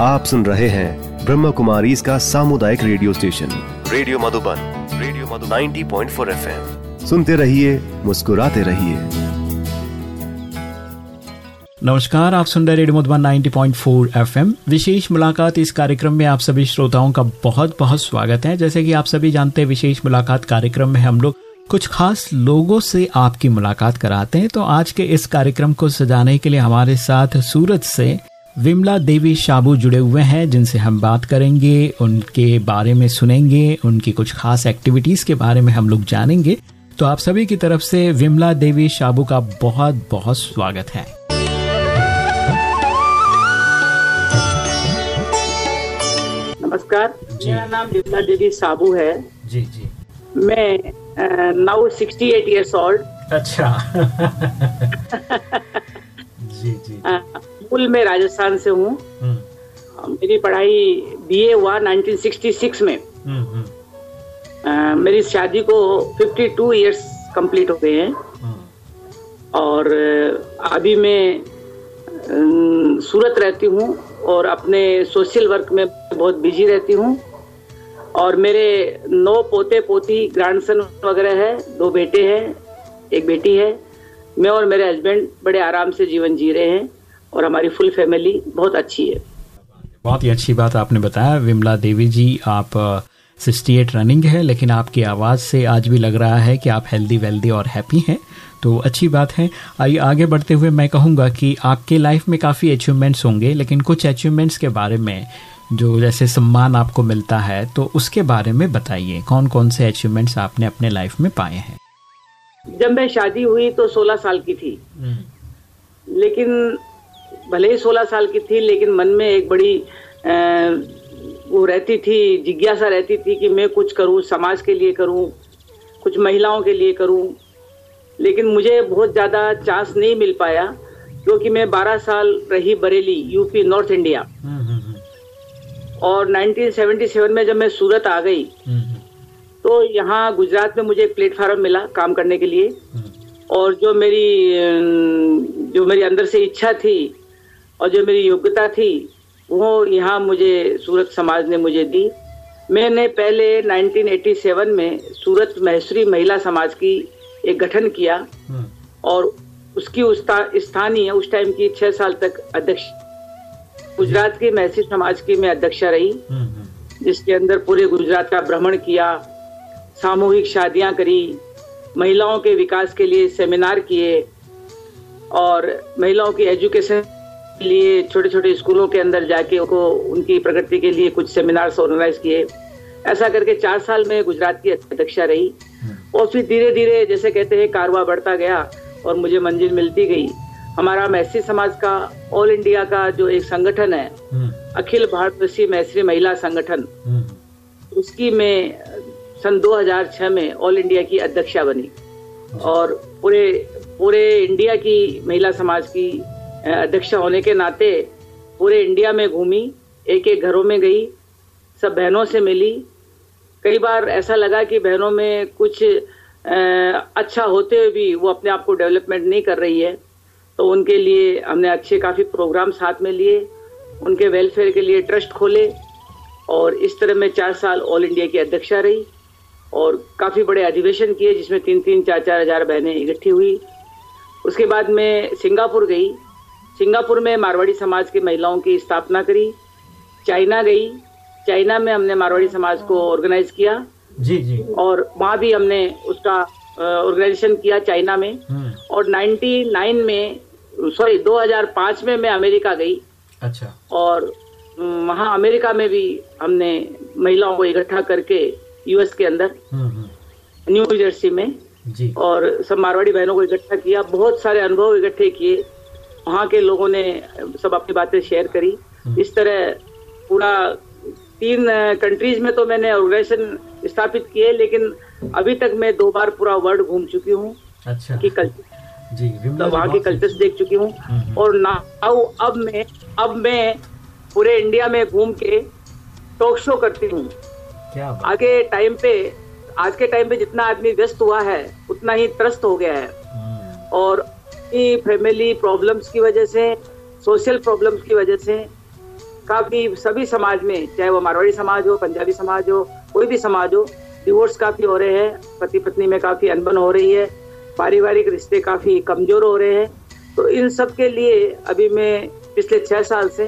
आप सुन रहे हैं ब्रह्म कुमारी इसका सामुदायिक radio station. Radio Madhuban radio Madhuban. 90.4 FM. सुनते रहिए, मुस्कुराते रहिए। नमस्कार, आप सुन रहे रेडियो मधुबन 90.4 एफएम। विशेष मुलाकात इस कार्यक्रम में आप सभी श्रोताओं का बहुत बहुत स्वागत है। जैसे कि आप सभी जानते हैं, विशेष मुलाकात कार्यक्रम में हम लोग कुछ खास लोगों से आपकी मुलाकात कराते हैं। तो आज के इस कार्यक्रम को सजाने के लिए हमारे साथ सूरत से विमला देवी शाबू जुड़े हुए हैं जिनसे हम बात करेंगे उनके बारे में सुनेंगे उनकी कुछ खास एक्टिविटीज़ के बारे में हम लोग जानेंगे। तो आप सभी की तरफ़ से विमला देवी शाबू का बहुत बहुत स्वागत है। नमस्कार। मेरा नाम विमला देवी साबू है। जी जी। मैं now sixty eight years old अच्छा। जी जी। मूल में राजस्थान से हूँ। हम्म, मेरी पढ़ाई बीए हुआ 1966 में। हम्म, हम्म, मेरी शादी को 52 इयर्स कंप्लीट हो गए हैं। और अभी मैं सूरत रहती हूँ और अपने सोशल वर्क में बहुत बिज़ी रहती हूँ। और मेरे नौ पोते पोती ग्रैंडसन वगैरह है दो बेटे हैं एक बेटी है। मैं और मेरे हस्बैंड बड़े आराम से जीवन जी रहे हैं। और हमारी फुल फैमिली बहुत अच्छी है। बहुत ही अच्छी बात आपने बताया। विमला देवी जी आप सिक्सटी एट रनिंग है लेकिन आपकी आवाज़ से आज भी लग रहा है कि आप हेल्दी वेल्दी और हैप्पी हैं। तो अच्छी बात है। आइए आगे बढ़ते हुए मैं कहूँगा कि आपके लाइफ में काफ़ी अचीवमेंट्स होंगे लेकिन कुछ अचीवमेंट्स के बारे में जो जैसे सम्मान आपको मिलता है तो उसके बारे में बताइए। कौन कौन से अचीवमेंट्स आपने अपने लाइफ में पाए हैं? जब मैं शादी हुई तो 16 साल की थी। लेकिन भले ही 16 साल की थी लेकिन मन में एक बड़ी वो रहती थी जिज्ञासा रहती थी कि मैं कुछ करूँ समाज के लिए करूँ कुछ महिलाओं के लिए करूँ। लेकिन मुझे बहुत ज़्यादा चांस नहीं मिल पाया क्योंकि मैं 12 साल रही बरेली यूपी नॉर्थ इंडिया और 1977 में जब मैं सूरत आ गई तो यहाँ गुजरात में मुझे एक प्लेटफार्म मिला काम करने के लिए। और जो मेरी जो मेरी अंदर से इच्छा थी और जो मेरी योग्यता थी वो यहाँ मुझे सूरत समाज ने मुझे दी। मैंने पहले 1987 में सूरत महेश्वरी महिला समाज की एक गठन किया और उसकी उस स्थानीय उस टाइम की छह साल तक अध्यक्ष गुजरात की महसी समाज की मैं अध्यक्षा रही। जिसके अंदर पूरे गुजरात का भ्रमण किया सामूहिक शादियाँ करी महिलाओं के विकास के लिए सेमिनार किए और महिलाओं की एजुकेशन लिए छोटे छोटे स्कूलों के अंदर जाके उनको उनकी प्रगति के लिए कुछ सेमिनार्स ऑर्गेनाइज किए। ऐसा करके चार साल में गुजरात की अध्यक्षा रही। और फिर धीरे धीरे जैसे कहते हैं कारवा बढ़ता गया और मुझे मंजिल मिलती गई। हमारा मैसी समाज का ऑल इंडिया का जो एक संगठन है अखिल भारतवर्षीय मैत्री महिला संगठन उसकी मैं सन 2006 में ऑल इंडिया की अध्यक्षा बनी। और पूरे पूरे इंडिया की महिला समाज की अध्यक्षा होने के नाते पूरे इंडिया में घूमी एक एक घरों में गई, सब बहनों से मिली। कई बार ऐसा लगा कि बहनों में कुछ अच्छा होते हुए भी वो अपने आप को डेवलपमेंट नहीं कर रही है। तो उनके लिए हमने अच्छे काफ़ी प्रोग्राम साथ में लिए, उनके वेलफेयर के लिए ट्रस्ट खोले और इस तरह मैं चार साल ऑल इंडिया की अध्यक्षा रही और काफ़ी बड़े अधिवेशन किए जिसमें तीन तीन चार चार हज़ार बहनें इकट्ठी हुई। उसके बाद मैं सिंगापुर गई सिंगापुर में मारवाड़ी समाज की महिलाओं की स्थापना करी। चाइना गई। चाइना में हमने मारवाड़ी समाज को ऑर्गेनाइज किया। जी जी। और वहाँ भी हमने उसका ऑर्गेनाइजेशन किया चाइना में। और 99 में सॉरी 2005 में मैं अमेरिका गई। अच्छा। और वहाँ अमेरिका में भी हमने महिलाओं को इकट्ठा करके यूएस के अंदर न्यू जर्सी में। जी। और सब मारवाड़ी बहनों को इकट्ठा किया। बहुत सारे अनुभव इकट्ठे किए। वहाँ के लोगों ने सब अपनी बातें शेयर करी। इस तरह पूरा तीन कंट्रीज़ में तो मैंने ऑर्गेनाइजेशन स्थापित किए लेकिन अभी तक मैं दो बार पूरा वर्ल्ड घूम चुकी हूँ अच्छा। कि कल्चर जी जी, वहाँ के कल्चर्स देख चुकी हूँ। हम्म। और नाउ अब मैं अब मैं पूरे इंडिया में घूम के टॉक शो करती हूँ। आगे टाइम पे आज के टाइम पे जितना आदमी व्यस्त हुआ है उतना ही त्रस्त हो गया है। हम्म, और फैमिली प्रॉब्लम्स की वजह से सोशल प्रॉब्लम्स की वजह से, काफ़ी सभी समाज में, चाहे वो मारवाड़ी समाज हो, पंजाबी समाज हो, कोई भी समाज हो डिवोर्स काफ़ी हो रहे हैं पति पत्नी में काफ़ी अनबन हो रही है, पारिवारिक रिश्ते काफ़ी कमज़ोर हो रहे हैं। तो इन सब के लिए अभी मैं पिछले छह साल से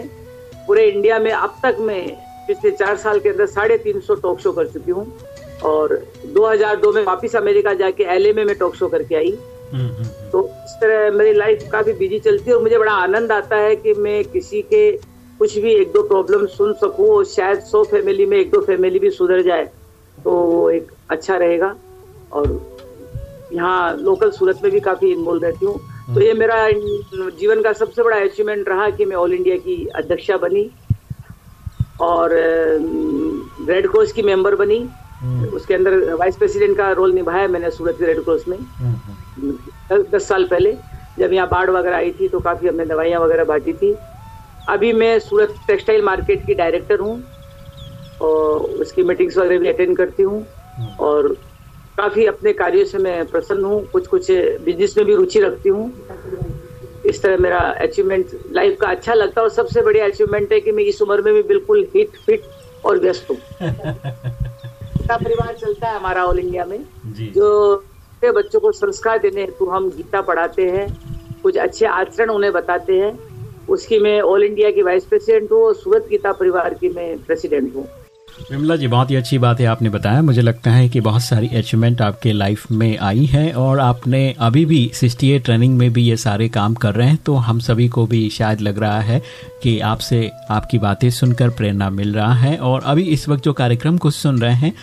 पूरे इंडिया में अब तक मैं पिछले चार साल के अंदर साढ़े तीन सौ टॉक शो कर चुकी हूँ और 2002 में वापस अमेरिका जाके एलए में मैं टॉक शो करके आई। तरह मेरी लाइफ काफ़ी बिज़ी चलती है और मुझे बड़ा आनंद आता है कि मैं किसी के कुछ भी एक दो प्रॉब्लम सुन सकूँ और शायद सौ फैमिली में एक दो फैमिली भी सुधर जाए तो वो एक अच्छा रहेगा और यहाँ लोकल सूरत में भी काफ़ी इन्वॉल्व रहती हूँ तो ये मेरा जीवन का सबसे बड़ा अचीवमेंट रहा कि मैं ऑल इंडिया की अध्यक्षा बनी और रेड क्रॉस की मेंबर बनी हम्म। उसके अंदर वाइस प्रेसिडेंट का रोल निभाया मैंने सूरत के रेड क्रॉस में हम्म, हम्म। दस साल पहले जब यहाँ बाढ़ वगैरह आई थी तो काफ़ी हमने दवाइयाँ वगैरह बांटी थी। अभी मैं सूरत टेक्सटाइल मार्केट की डायरेक्टर हूँ और उसकी मीटिंग्स वगैरह भी अटेंड करती हूँ और काफ़ी अपने कार्यों से मैं प्रसन्न हूँ कुछ कुछ बिज़नेस में भी रुचि रखती हूँ। इस तरह मेरा अचीवमेंट लाइफ का अच्छा लगता है और सबसे बढ़िया अचीवमेंट है कि मैं इस उम्र में भी बिल्कुल हिट फिट और व्यस्त हूँ। परिवार चलता है हमारा ऑल इंडिया में जो बच्चों को संस्कार देने हेतु हम गीता पढ़ाते हैं, कुछ अच्छे आचरण उन्हें बताते हैं। उसकी मैं ऑल इंडिया की वाइस प्रेसिडेंट हूँ और सूरत गीता परिवार की मैं प्रेसिडेंट हूँ। विमला जी, बहुत ही अच्छी बात है, आपने बताया। मुझे लगता है कि बहुत सारी अचीवमेंट आपके लाइफ में आई है और आपने अभी भी सिक्सटी ट्रेनिंग में भी ये सारे काम कर रहे हैं तो हम सभी को भी शायद लग रहा है कि आपसे आपकी बातें सुनकर प्रेरणा मिल रहा है और अभी इस वक्त जो कार्यक्रम को सुन रहे हैं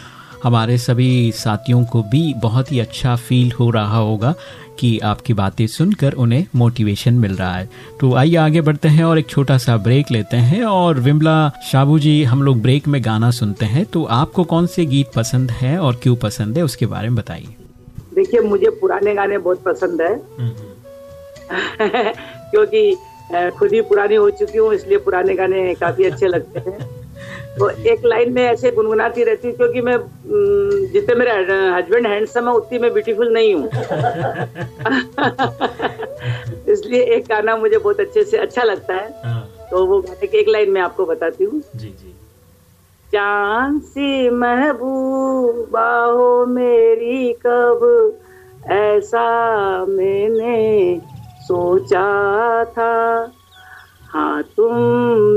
हमारे सभी साथियों को भी बहुत ही अच्छा फील हो रहा होगा कि आपकी बातें सुनकर उन्हें मोटिवेशन मिल रहा है। तो आइए आगे बढ़ते हैं और एक छोटा सा ब्रेक लेते हैं और विमला शाबू जी हम लोग ब्रेक में गाना सुनते हैं। तो आपको कौन से गीत पसंद है और क्यों पसंद है उसके बारे में बताइए। देखिए मुझे पुराने गाने बहुत पसंद है। क्योंकि खुद ही पुरानी हो चुकी हूँ इसलिए पुराने गाने काफ़ी अच्छे लगते हैं। तो एक लाइन में ऐसे गुनगुनाती रहती हूँ क्योंकि मैं जितने मेरे हस्बैंड हैंडसम है उतनी मैं ब्यूटीफुल नहीं हूँ। इसलिए एक गाना मुझे बहुत अच्छे से अच्छा लगता है। हाँ। तो वो गाने की एक लाइन में आपको बताती हूँ। चाँद सी महबूबा हो मेरी कब ऐसा मैंने सोचा था। हाँ तुम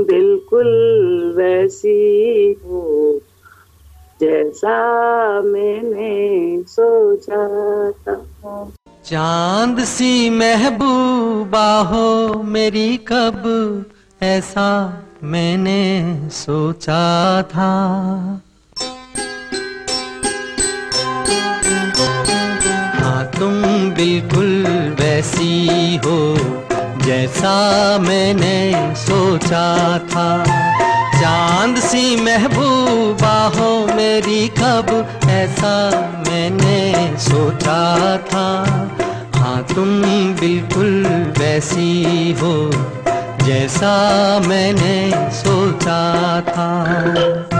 बिल्कुल वैसी हो। जैसा मैंने सोचा था। चाँद सी महबूबा हो मेरी कब, ऐसा मैंने सोचा था। हाँ तुम बिल्कुल वैसी हो जैसा मैंने सोचा था। चाँद सी महबूबा हो मेरी कब ऐसा मैंने सोचा था। हाँ तुम बिल्कुल वैसी हो, जैसा मैंने सोचा था।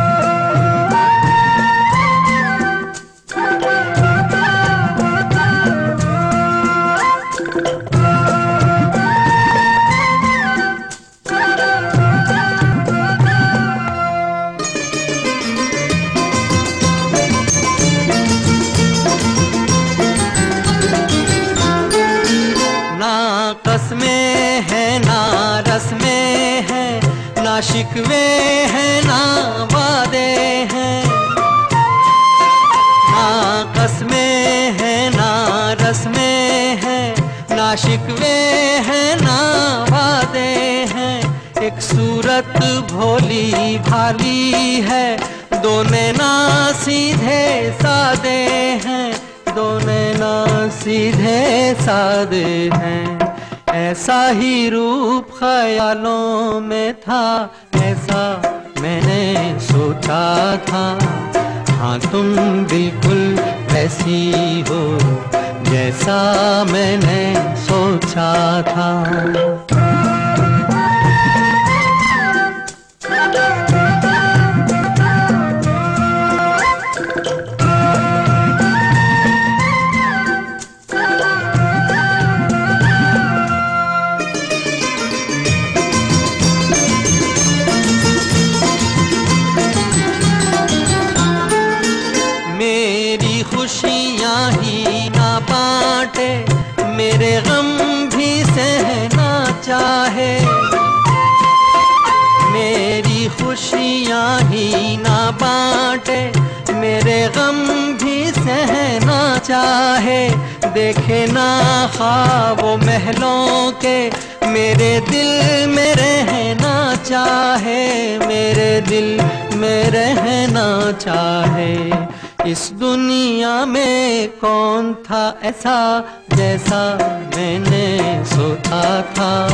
भी ना बांटे, मेरे गम भी सहना चाहे। देखे ना ख्वाब महलों के, मेरे दिल में रहना चाहे। मेरे दिल में रहना चाहे। इस दुनिया में कौन था ऐसा जैसा मैंने सोचा था?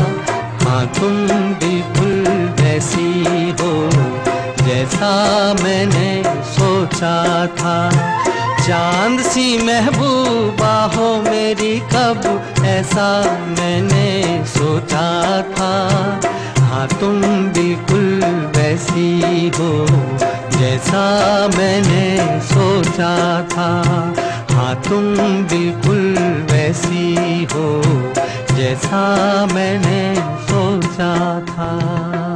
हाँ तुम बिल्कुल वैसी हो, जैसा मैंने सोचा था। चाँद सी महबूबा हो मेरी, कब ऐसा मैंने सोचा था। हाँ तुम बिल्कुल वैसी हो, जैसा मैंने सोचा था। हाँ तुम बिल्कुल वैसी हो, जैसा मैंने सोचा था।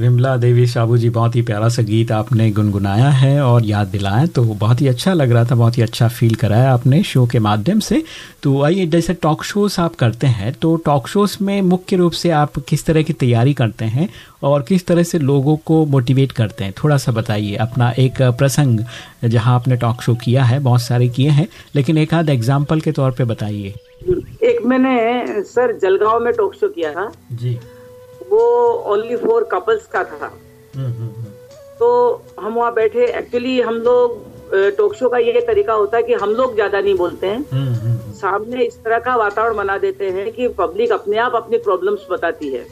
विमला देवी साबू जी बहुत ही प्यारा सा गीत आपने गुनगुनाया है और याद दिलाया तो बहुत ही अच्छा लग रहा था बहुत ही अच्छा फील कराया आपने शो के माध्यम से। तो आइए जैसे टॉक शोज़ आप करते हैं तो टॉक शोज़ में मुख्य रूप से आप किस तरह की तैयारी करते हैं और किस तरह से लोगों को मोटिवेट करते हैं? थोड़ा सा बताइए अपना एक प्रसंग जहाँ आपने टॉक शो किया है बहुत सारे किए हैं लेकिन एक आध एग्ज़ाम्पल के तौर पर बताइए। एक मैंने सर जलगांव में टॉक शो किया था। जी। वो ओनली फॉर कपल्स का था। तो हम वहाँ बैठे। एक्चुअली हम लोग टॉक शो का ये तरीका होता है कि हम लोग ज़्यादा नहीं बोलते हैं। सामने इस तरह का वातावरण बना देते हैं कि पब्लिक अपने आप अपनी प्रॉब्लम्स बताती है।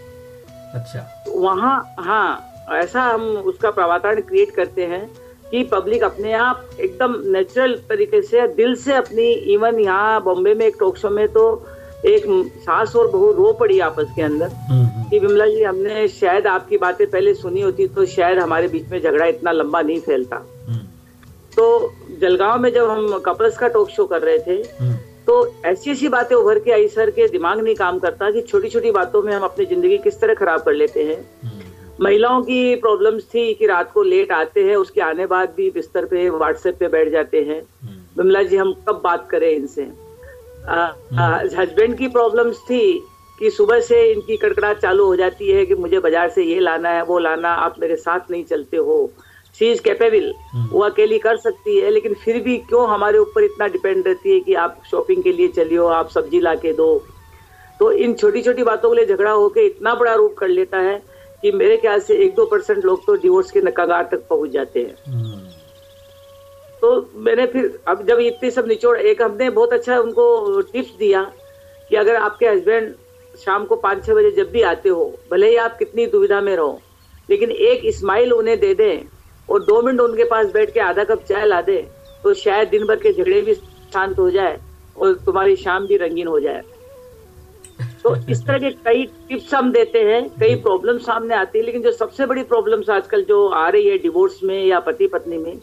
अच्छा। वहाँ हाँ ऐसा हम उसका वातावरण क्रिएट करते हैं कि पब्लिक अपने आप एकदम नेचुरल तरीके से दिल से अपनी इवन यहाँ बॉम्बे में एक टॉक शो में तो एक सास और बहू रो पड़ी आपस के अंदर। कि विमला जी हमने शायद आपकी बातें पहले सुनी होती तो शायद हमारे बीच में झगड़ा इतना लंबा नहीं फैलता। तो जलगांव में जब हम कपल्स का टॉक शो कर रहे थे तो ऐसी ऐसी बातें उभर के आई सर के दिमाग नहीं काम करता कि छोटी छोटी बातों में हम अपनी ज़िंदगी किस तरह खराब कर लेते हैं। महिलाओं की प्रॉब्लम्स थी कि रात को लेट आते हैं उसके आने बाद भी बिस्तर पे व्हाट्सएप पे बैठ जाते हैं। विमला जी हम कब बात करें इनसे? हस्बैंड की प्रॉब्लम्स थी कि सुबह से इनकी कड़कड़ाहट चालू हो जाती है कि मुझे बाज़ार से ये लाना है वो लाना आप मेरे साथ नहीं चलते हो। शी इज़ कैपेबल वो अकेली कर सकती है लेकिन फिर भी क्यों हमारे ऊपर इतना डिपेंड रहती है कि आप शॉपिंग के लिए चलियो आप सब्ज़ी ला के दो? तो इन छोटी छोटी बातों के लिए झगड़ा होकर इतना बड़ा रूप कर लेता है कि मेरे ख्याल से एक दो परसेंट लोग तो डिवोर्स के नकागार तक पहुँच जाते हैं। तो मैंने फिर अब जब इतनी सब निचोड़ एक हमने बहुत अच्छा उनको टिप्स दिया कि अगर आपके हस्बैंड शाम को पाँच छह बजे जब भी आते हो, भले ही आप कितनी दुविधा में रहो, लेकिन एक स्माइल उन्हें दे दें और दो मिनट उनके पास बैठ के आधा कप चाय ला दे तो शायद दिन भर के झगड़े भी शांत हो जाए और तुम्हारी शाम भी रंगीन हो जाए। तो इस तरह के कई टिप्स हम देते हैं, कई प्रॉब्लम सामने आती है, लेकिन जो सबसे बड़ी प्रॉब्लम्स आजकल जो आ रही है डिवोर्स में या पति पत्नी में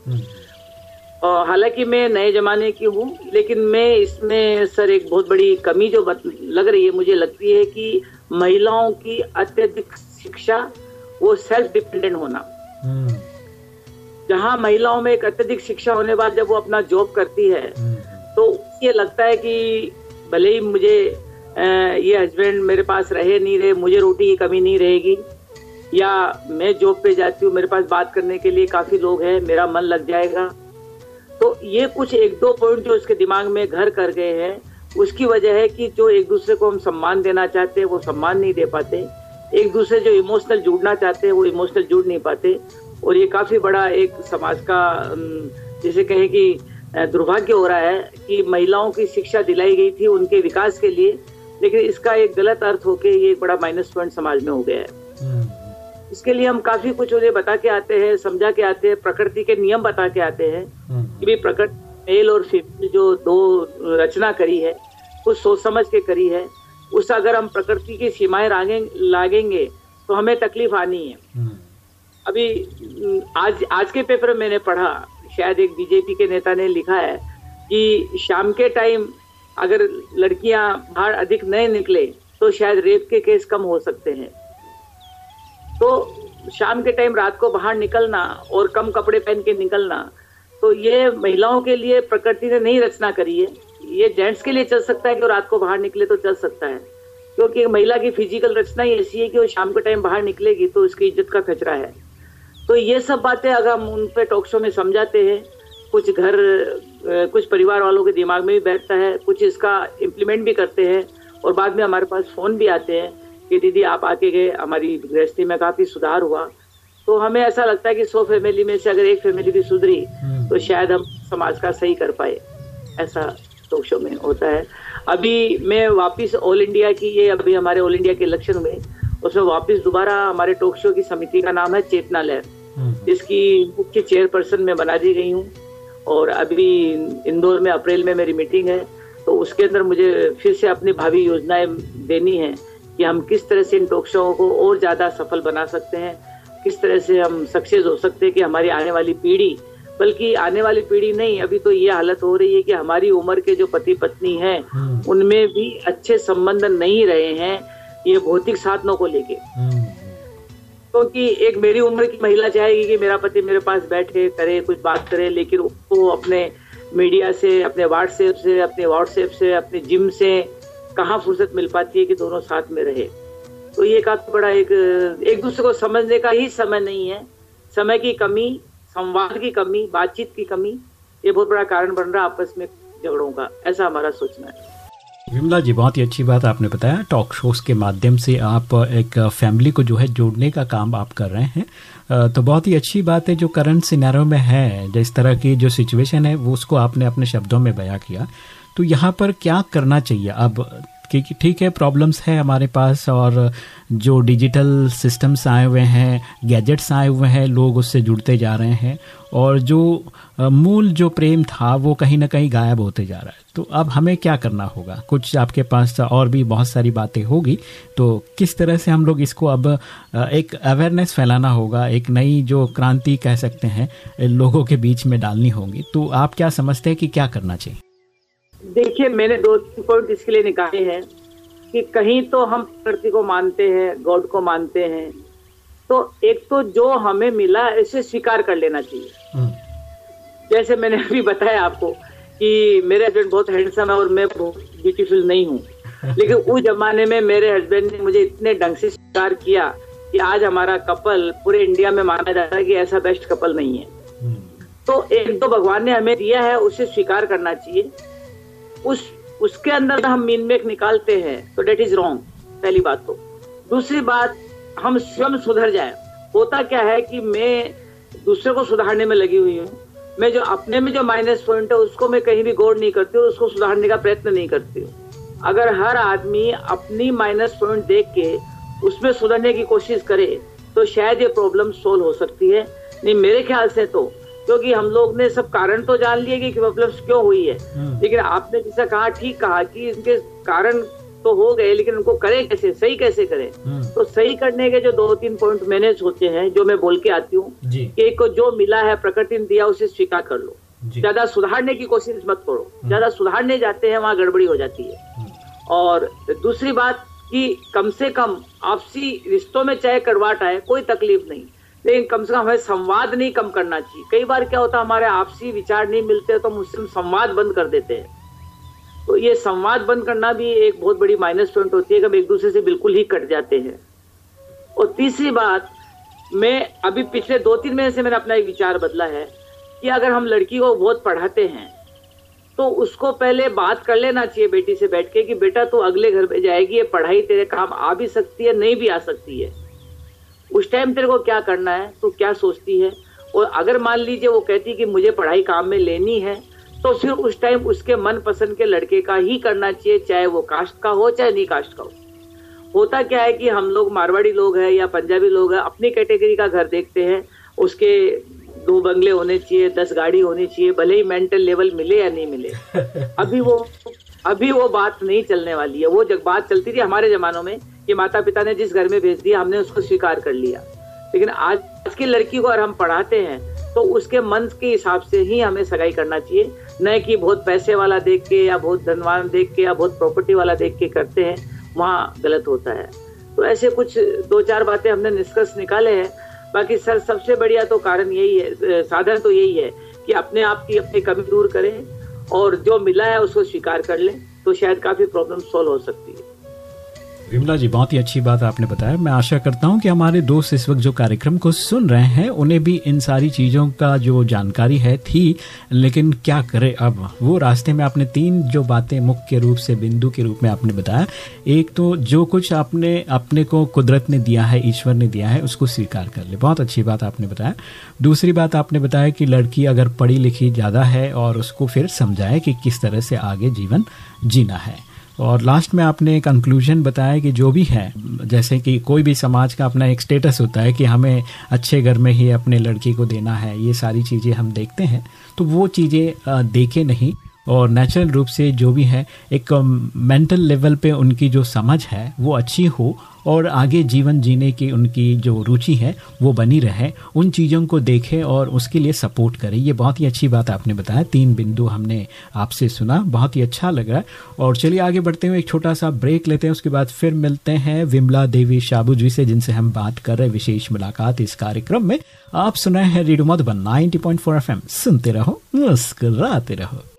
हालाँकि मैं नए जमाने की हूँ लेकिन मैं इसमें सर एक बहुत बड़ी कमी जो लग रही है मुझे लगती है कि महिलाओं की अत्यधिक शिक्षा वो सेल्फ डिपेंडेंट होना जहाँ महिलाओं में एक अत्यधिक शिक्षा होने बाद जब वो अपना जॉब करती है तो ये लगता है कि भले ही मुझे ये हस्बैंड मेरे पास रहे नहीं रहे मुझे रोटी की कमी नहीं रहेगी या मैं जॉब पे जाती हूँ मेरे पास बात करने के लिए काफ़ी लोग हैं मेरा मन लग जाएगा तो ये कुछ एक दो पॉइंट जो उसके दिमाग में घर कर गए हैं, उसकी वजह है कि जो एक दूसरे को हम सम्मान देना चाहते हैं, वो सम्मान नहीं दे पाते। एक दूसरे जो इमोशनल जुड़ना चाहते हैं, वो इमोशनल जुड़ नहीं पाते। और ये काफ़ी बड़ा एक समाज का जैसे कहें कि दुर्भाग्य हो रहा है कि महिलाओं की शिक्षा दिलाई गई थी उनके विकास के लिए, लेकिन इसका एक गलत अर्थ होके ये एक बड़ा माइनस पॉइंट समाज में हो गया है। इसके लिए हम काफ़ी कुछ उन्हें बता के आते हैं समझा के आते हैं प्रकृति के नियम बता के आते हैं कि भी प्रकृति मेल और फीमेल जो दो रचना करी है कुछ सोच समझ के करी है उस अगर हम प्रकृति की सीमाएँ लागेंगे तो हमें तकलीफ़ आनी है। अभी आज आज के पेपर में मैंने पढ़ा शायद एक बीजेपी के नेता ने लिखा है कि शाम के टाइम अगर लड़कियाँ बाहर अधिक नहीं निकले तो शायद रेप के केस कम हो सकते हैं। तो शाम के टाइम रात को बाहर निकलना और कम कपड़े पहन के निकलना तो ये महिलाओं के लिए प्रकृति ने नहीं रचना करी है। ये जेंट्स के लिए चल सकता है कि रात को बाहर निकले तो चल सकता है, क्योंकि महिला की फ़िज़िकल रचना ही ऐसी है कि वो शाम के टाइम बाहर निकलेगी तो उसकी इज़्ज़त का खचरा है। तो ये सब बातें अगर हम उन पर टॉक शो में समझाते हैं, कुछ घर कुछ परिवार वालों के दिमाग में भी बैठता है, कुछ इसका इम्प्लीमेंट भी करते हैं और बाद में हमारे पास फ़ोन भी आते हैं कि दीदी आप आके गए हमारी गृहस्थी में काफ़ी सुधार हुआ। तो हमें ऐसा लगता है कि सौ फैमिली में से अगर एक फैमिली भी सुधरी हम्म। तो शायद हम समाज का सही कर पाए। ऐसा टॉक शो में होता है। अभी मैं वापिस ऑल इंडिया की ये अभी हमारे ऑल इंडिया के इलेक्शन में उसमें वापस दोबारा हमारे टॉक शो की समिति का नाम है चेतना लहर हम्म। जिसकी मुख्य चेयरपर्सन में बना दी गई हूँ। और अभी इंदौर में अप्रैल में मेरी मीटिंग है। तो उसके अंदर मुझे फिर से अपनी भावी योजनाएँ देनी है। कि हम किस तरह से इन टॉक शो को और ज़्यादा सफल बना सकते हैं किस तरह से हम सक्सेस हो सकते हैं कि हमारी आने वाली पीढ़ी बल्कि आने वाली पीढ़ी नहीं अभी तो ये हालत हो रही है कि हमारी उम्र के जो पति पत्नी हैं हम्म। उनमें भी अच्छे संबंध नहीं रहे हैं ये भौतिक साधनों को लेके हम्म। क्योंकि तो एक मेरी उम्र की महिला चाहेगी कि मेरा पति मेरे पास बैठे करे कुछ बात करे लेकिन वो अपने मीडिया से अपने व्हाट्सएप से अपने व्हाट्सएप से अपने जिम से कहाँ फुर्सत मिल पाती है कि दोनों साथ में रहे? तो ये काफ़ी बड़ा एक एक दूसरे को समझने का ही समय नहीं है। समय की कमी, संवाद की कमी, बातचीत की कमी, ये बहुत बड़ा कारण बन रहा आपस में झगड़ों का। ऐसा हमारा सोचना है। विमला जी, बहुत ही अच्छी बात आपने बताया। टॉक शोज़ के माध्यम से आप एक फैमिली को जो है जोड़ने का काम आप कर रहे हैं। तो बहुत ही अच्छी बात है जो करंट सिनेरो में है। जिस तरह की जो सिचुएशन है, वो उसको आपने अपने शब्दों में बया किया। तो यहाँ पर क्या करना चाहिए? अब, क्योंकि ठीक है प्रॉब्लम्स है हमारे पास और जो डिजिटल सिस्टम्स आए हुए हैं गैजेट्स आए हुए हैं, लोग उससे जुड़ते जा रहे हैं और जो मूल जो प्रेम था वो कहीं ना कहीं गायब होते जा रहा है। तो अब हमें क्या करना होगा? कुछ आपके पास और भी बहुत सारी बातें होगी तो किस तरह से हम लोग इसको अब एक अवेयरनेस फैलाना होगा, एक नई जो क्रांति कह सकते हैं, लोगों के बीच में डालनी होगी। तो आप क्या समझते हैं कि क्या करना चाहिए? देखिए मैंने दो तीन पॉइंट इसके लिए निकाले हैं कि कहीं तो हम प्रकृति को मानते हैं गॉड को मानते हैं। तो एक तो जो हमें मिला इसे स्वीकार कर लेना चाहिए। हम्म। जैसे मैंने अभी बताया आपको कि मेरे हस्बैंड बहुत हैंडसम है और मैं बहुत ब्यूटीफुल नहीं हूँ। लेकिन उस जमाने में मेरे हस्बैंड ने मुझे इतने ढंग से स्वीकार किया कि आज हमारा कपल पूरे इंडिया में माना जाता है कि ऐसा बेस्ट कपल नहीं है। हम्म। तो एक तो भगवान ने हमें दिया है उसे स्वीकार करना चाहिए। उस, उसके अंदर हम मीन मेक निकालते हैं तो डेट इज़ रॉन्ग पहली बात तो। दूसरी बात, हम स्वयं सुधर जाए। होता क्या है कि मैं दूसरे को सुधारने में लगी हुई हूँ। मैं जो अपने में जो माइनस पॉइंट है, उसको मैं कहीं भी गौर नहीं करती हूँ उसको सुधारने का प्रयत्न नहीं करती हूँ। अगर हर आदमी अपनी माइनस पॉइंट देख के उसमें सुधरने की कोशिश करे तो शायद ये प्रॉब्लम सोल्व हो सकती है। नहीं, मेरे ख्याल से तो क्योंकि हम लोग ने सब कारण तो जान लिए कि प्रॉब्लम क्यों हुई है। हम्म। लेकिन आपने जैसा कहा ठीक कहा कि इनके कारण तो हो गए लेकिन उनको करें कैसे सही कैसे करें? हम्म। तो सही करने के जो दो तीन पॉइंट मैनेज होते हैं जो मैं बोल के आती हूँ कि को जो मिला है प्रकृति ने दिया उसे स्वीकार कर लो। ज़्यादा सुधारने की कोशिश मत करो। हम्म। ज़्यादा सुधारने जाते हैं वहाँ गड़बड़ी हो जाती है। और दूसरी बात कि कम से कम आपसी रिश्तों में चाहे कड़वाट आए कोई तकलीफ़ नहीं। लेकिन कम से कम हमें संवाद नहीं कम करना चाहिए। कई बार क्या होता है, हमारे आपसी विचार नहीं मिलते तो उससे संवाद बंद कर देते हैं। तो ये संवाद बंद करना भी एक बहुत बड़ी माइनस पॉइंट होती है कि हम एक दूसरे से बिल्कुल ही कट जाते हैं। और तीसरी बात, मैं अभी पिछले दो तीन महीने से मैंने अपना एक विचार बदला है कि अगर हम लड़की को बहुत पढ़ाते हैं तो उसको पहले बात कर लेना चाहिए बेटी से बैठ के कि, बेटा, तू अगले घर पे जाएगी, ये पढ़ाई तेरे काम आ भी सकती है, नहीं भी आ सकती है। उस टाइम तेरे को क्या करना है? तू क्या सोचती है? और अगर मान लीजिए वो कहती कि मुझे पढ़ाई काम में लेनी है तो फिर उस टाइम उसके मन पसंद के लड़के का ही करना चाहिए चाहे वो कास्ट का हो चाहे नहीं कास्ट का हो। होता क्या है कि हम लोग मारवाड़ी लोग हैं या पंजाबी लोग हैं अपनी कैटेगरी का घर देखते हैं उसके दो बंगले होने चाहिए दस गाड़ी होनी चाहिए भले ही मेंटल लेवल मिले या नहीं मिले। अभी वो अभी वो बात नहीं चलने वाली है। वो जब बात चलती थी हमारे जमानों में कि माता पिता ने जिस घर में भेज दिया, हमने उसको स्वीकार कर लिया। लेकिन आज की लड़की को अगर हम पढ़ाते हैं तो उसके मन के हिसाब से ही हमें सगाई करना चाहिए। न कि बहुत पैसे वाला देख के या बहुत धनवान देख के या बहुत प्रॉपर्टी वाला देख के करते हैं, वहाँ गलत होता है। तो ऐसे कुछ दो चार बातें हमने निष्कर्ष निकाले हैं। बाकी सर, सबसे बढ़िया तो कारण यही है साधन तो यही है कि अपने आप की अपनी कमी दूर करें और जो मिला है उसको स्वीकार कर लें तो शायद काफ़ी प्रॉब्लम सॉल्व हो सकती है। विमला जी, बहुत ही अच्छी बात आपने बताया। मैं आशा करता हूँ कि हमारे दोस्त इस वक्त जो कार्यक्रम को सुन रहे हैं, उन्हें भी इन सारी चीज़ों का जो जानकारी है थी, लेकिन क्या करे अब? वो रास्ते में आपने तीन जो बातें मुख्य रूप से, बिंदु के रूप में आपने बताया। एक तो जो कुछ आपने, अपने को कुदरत ने दिया है, ईश्वर ने दिया है, उसको स्वीकार कर ले। बहुत अच्छी बात आपने बताया। दूसरी बात आपने बताया कि लड़की अगर पढ़ी लिखी ज़्यादा है और उसको फिर समझाए कि किस तरह से आगे जीवन जीना है। और लास्ट में आपने कंक्लूजन बताया कि जो भी है, जैसे कि कोई भी समाज का अपना एक स्टेटस होता है कि हमें अच्छे घर में ही अपने लड़की को देना है, ये सारी चीज़ें हम देखते हैं तो वो चीज़ें देखे नहीं। और नेचुरल रूप से जो भी है, एक मेंटल लेवल पे उनकी जो समझ है, वो अच्छी हो और आगे जीवन जीने की उनकी जो रुचि है, वो बनी रहे, उन चीज़ों को देखें और उसके लिए सपोर्ट करें। ये बहुत ही अच्छी बात आपने बताया। तीन बिंदु हमने आपसे सुना, बहुत ही अच्छा लग रहा है। और चलिए आगे बढ़ते हुए एक छोटा सा ब्रेक लेते हैं, उसके बाद फिर मिलते हैं विमला देवी शाबू जी से, जिनसे हम बात कर रहे हैं विशेष मुलाकात इस कार्यक्रम में। आप सुनाए हैं रेडियो मधुबन 90.4 एफएम। सुनते रहो, मुस्कराते रहो।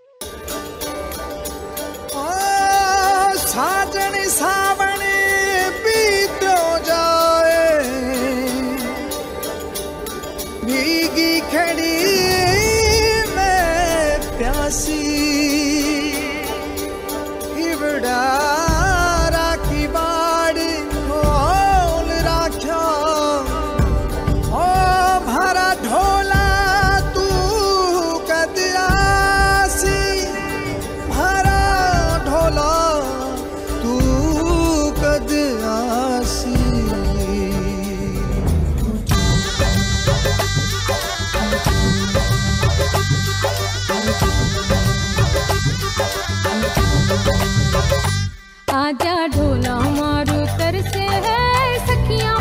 आजा ढोला मारू तर से है सखियाँ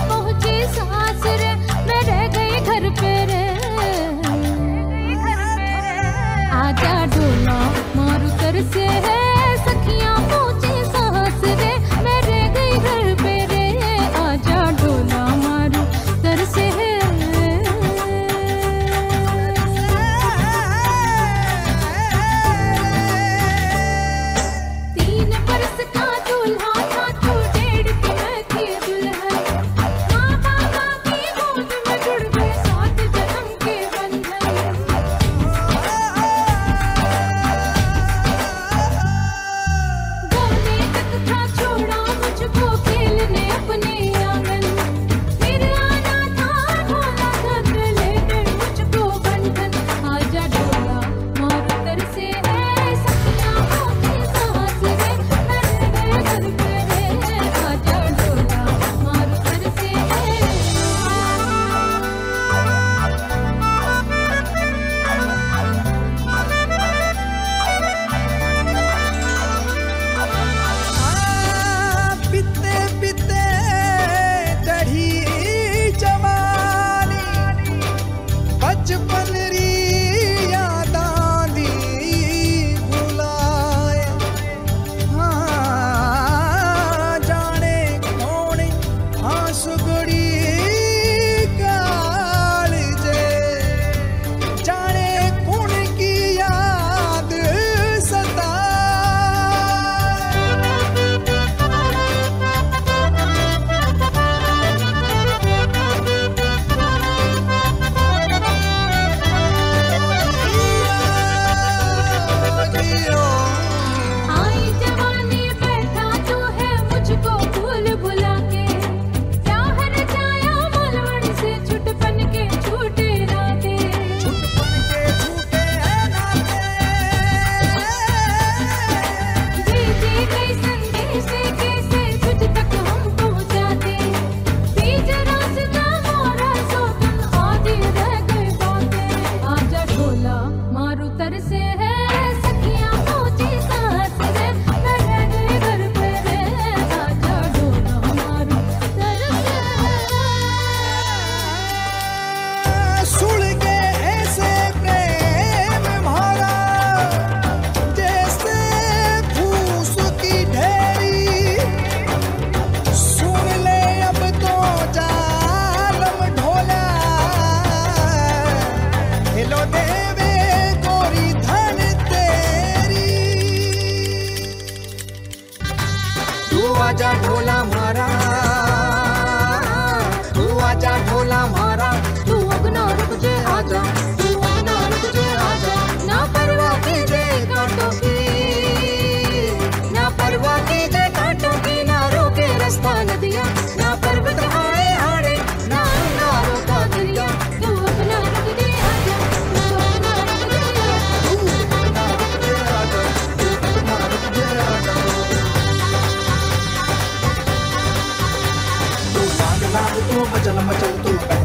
macam-macam itu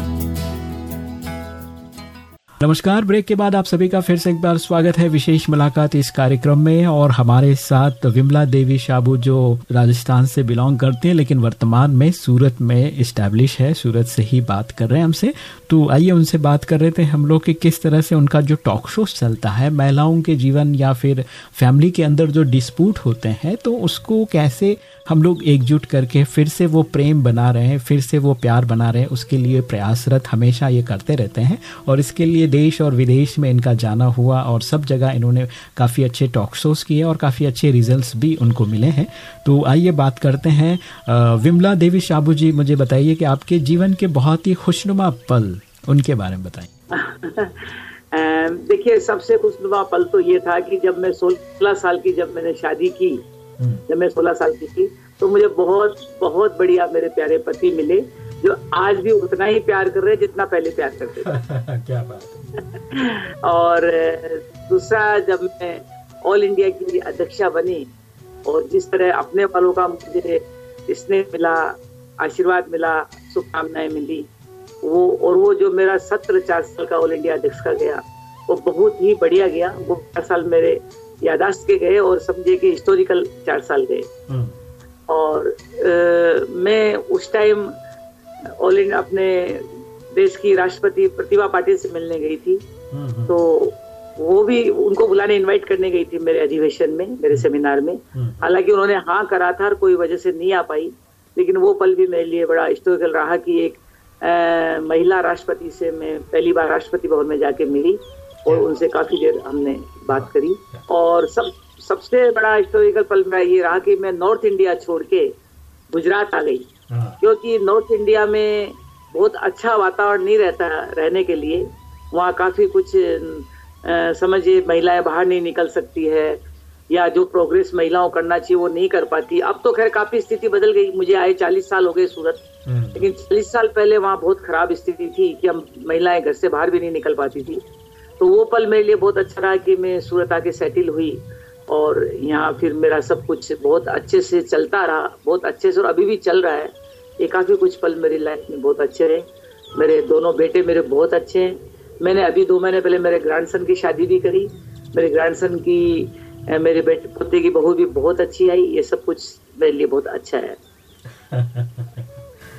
नमस्कार, ब्रेक के बाद आप सभी का फिर से एक बार स्वागत है विशेष मुलाकात इस कार्यक्रम में और हमारे साथ विमला देवी शाबू जो राजस्थान से बिलोंग करते हैं, लेकिन वर्तमान में सूरत में इस्टेब्लिश है, सूरत से ही बात कर रहे हैं हमसे। तो आइए उनसे बात कर रहे थे हम लोग कि किस तरह से उनका जो टॉक शो चलता है, महिलाओं के जीवन या फिर फैमिली के अंदर जो डिस्प्यूट होते हैं तो उसको कैसे हम लोग एकजुट करके फिर से वो प्रेम बना रहे हैं, फिर से वो प्यार बना रहे हैं, उसके लिए प्रयासरत हमेशा ये करते रहते हैं और इसके लिए देश और विदेश में इनका जाना हुआ और सब जगह इन्होंने काफ़ी अच्छे टॉक शोज़ किए और काफ़ी अच्छे रिजल्ट्स भी उनको मिले हैं। तो आइए बात करते हैं विमला देवी शाबू जी मुझे बताइए कि आपके जीवन के बहुत ही खुशनुमा पल उनके बारे में बताइए। देखिए सबसे खुशनुमा पल तो ये था कि जब मैं सोलह साल की जब मैंने शादी की जब मैं सोलह साल की थी तो मुझे बहुत बहुत बढ़िया मेरे प्यारे पति मिले जो आज भी उतना ही प्यार कर रहे हैं जितना पहले प्यार करते थे। क्या बात और दूसरा जब मैं ऑल इंडिया की अध्यक्षा बनी और जिस तरह अपने वालों का मुझे स्नेह मिला आशीर्वाद मिला शुभकामनाएँ मिली वो और वो जो मेरा सत्र चार साल का ऑल इंडिया अध्यक्ष का गया वो बहुत ही बढ़िया गया। वो चार साल मेरे यादाश्त के गए और समझे कि हिस्टोरिकल चार साल गए। और अ, मैं उस टाइम ऑल इंडिया अपने देश की राष्ट्रपति प्रतिभा पाटिल से मिलने गई थी। तो वो भी उनको बुलाने इनवाइट करने गई थी मेरे अधिवेशन में मेरे सेमिनार में। हालाँकि उन्होंने हाँ करा था और कोई वजह से नहीं आ पाई लेकिन वो पल भी मेरे लिए बड़ा हिस्टोरिकल रहा कि एक अ, महिला राष्ट्रपति से मैं पहली बार राष्ट्रपति भवन में जाके मिली और उनसे काफ़ी देर हमने बात करी। और सब सबसे बड़ा हिस्टोरिकल पल मेरा ये रहा कि मैं नॉर्थ इंडिया छोड़ के गुजरात आ गई। क्योंकि नॉर्थ इंडिया में बहुत अच्छा वातावरण नहीं रहता रहने के लिए। वहाँ काफ़ी कुछ समझिए महिलाएँ बाहर नहीं निकल सकती है या जो प्रोग्रेस महिलाओं करना चाहिए वो नहीं कर पाती। अब तो खैर काफ़ी स्थिति बदल गई। मुझे आए चालीस साल हो गए सूरत। लेकिन चालीस साल पहले वहाँ बहुत खराब स्थिति थी कि हम महिलाएँ घर से बाहर भी नहीं निकल पाती थी। तो वो पल मेरे लिए बहुत अच्छा रहा कि मैं सूरत आके सेटिल हुई। और यहाँ फिर मेरा सब कुछ बहुत अच्छे से चलता रहा, बहुत अच्छे से और अभी भी चल रहा है। ये काफ़ी कुछ पल मेरी लाइफ में बहुत अच्छे रहे। मेरे दोनों बेटे मेरे बहुत अच्छे हैं। मैंने अभी दो महीने पहले मेरे ग्रैंडसन की शादी भी करी। मेरे ग्रैंडसन की मेरे बेटे, पोते की बहू भी बहुत अच्छी आई। ये सब कुछ मेरे लिए बहुत अच्छा है।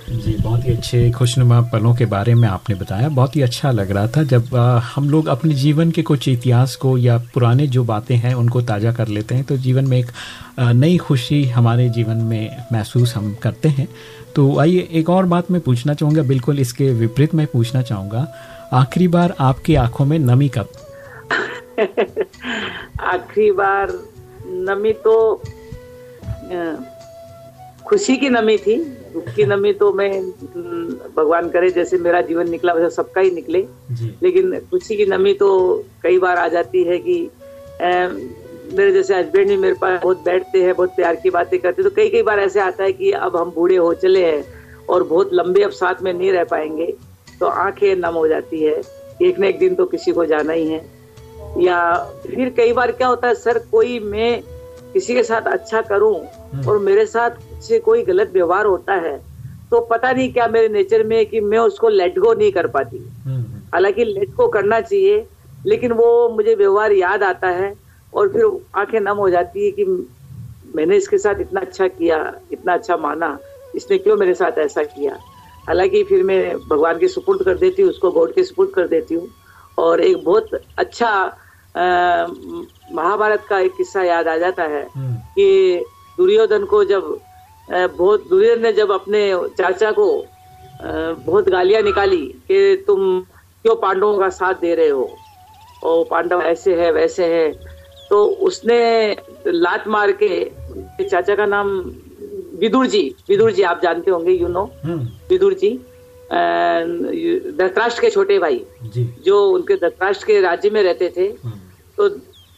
जी बहुत ही अच्छे खुशनुमा पलों के बारे में आपने बताया। बहुत ही अच्छा लग रहा था जब आ, हम लोग अपने जीवन के कुछ इतिहास को या पुराने जो बातें हैं उनको ताज़ा कर लेते हैं। तो जीवन में एक नई खुशी हमारे जीवन में महसूस हम करते हैं। तो आइए एक और बात मैं पूछना चाहूँगा बिल्कुल इसके विपरीत मैं पूछना चाहूँगा। आखिरी बार आपकी आँखों में नमी कब? आखिरी बार नमी तो खुशी की नमी थी दुख की नमी तो मैं भगवान करे जैसे मेरा जीवन निकला वैसे सबका ही निकले। लेकिन खुशी की नमी तो कई बार आ जाती है कि अ, मेरे जैसे हस्बैंड भी मेरे पास बहुत बैठते हैं बहुत प्यार की बातें करते हैं तो कई कई बार ऐसे आता है कि अब हम बूढ़े हो चले हैं और बहुत लंबे अब साथ में नहीं रह पाएँगे तो आँखें नम हो जाती है। एक ना एक दिन तो किसी को जाना ही है। या फिर कई बार क्या होता है सर कोई मैं किसी के साथ अच्छा करूँ और मेरे साथ से कोई गलत व्यवहार होता है तो पता नहीं क्या मेरे नेचर में कि मैं उसको लेट गो नहीं कर पाती। हालाँकि लेट को करना चाहिए लेकिन वो मुझे व्यवहार याद आता है और फिर आँखें नम हो जाती है कि मैंने इसके साथ इतना अच्छा किया इतना अच्छा माना इसने क्यों मेरे साथ ऐसा किया? हालाँकि फिर मैं भगवान के सुपुर्द कर देती हूँ उसको गॉड के सुपुर्द कर देती हूँ। और एक बहुत अच्छा महाभारत का एक किस्सा याद आ जाता है कि दुर्योधन को जब बहुत दुर्योधन ने जब अपने चाचा को बहुत गालियाँ निकाली कि तुम क्यों पांडवों का साथ दे रहे हो? और पांडव ऐसे है वैसे है। तो उसने लात मार के चाचा का नाम विदुर जी विदुर जी आप जानते होंगे you know hmm, Vidur ji Dhritarashtra के छोटे भाई जी। जो उनके धृतराष्ट्र के राज्य में रहते थे। हम्म, तो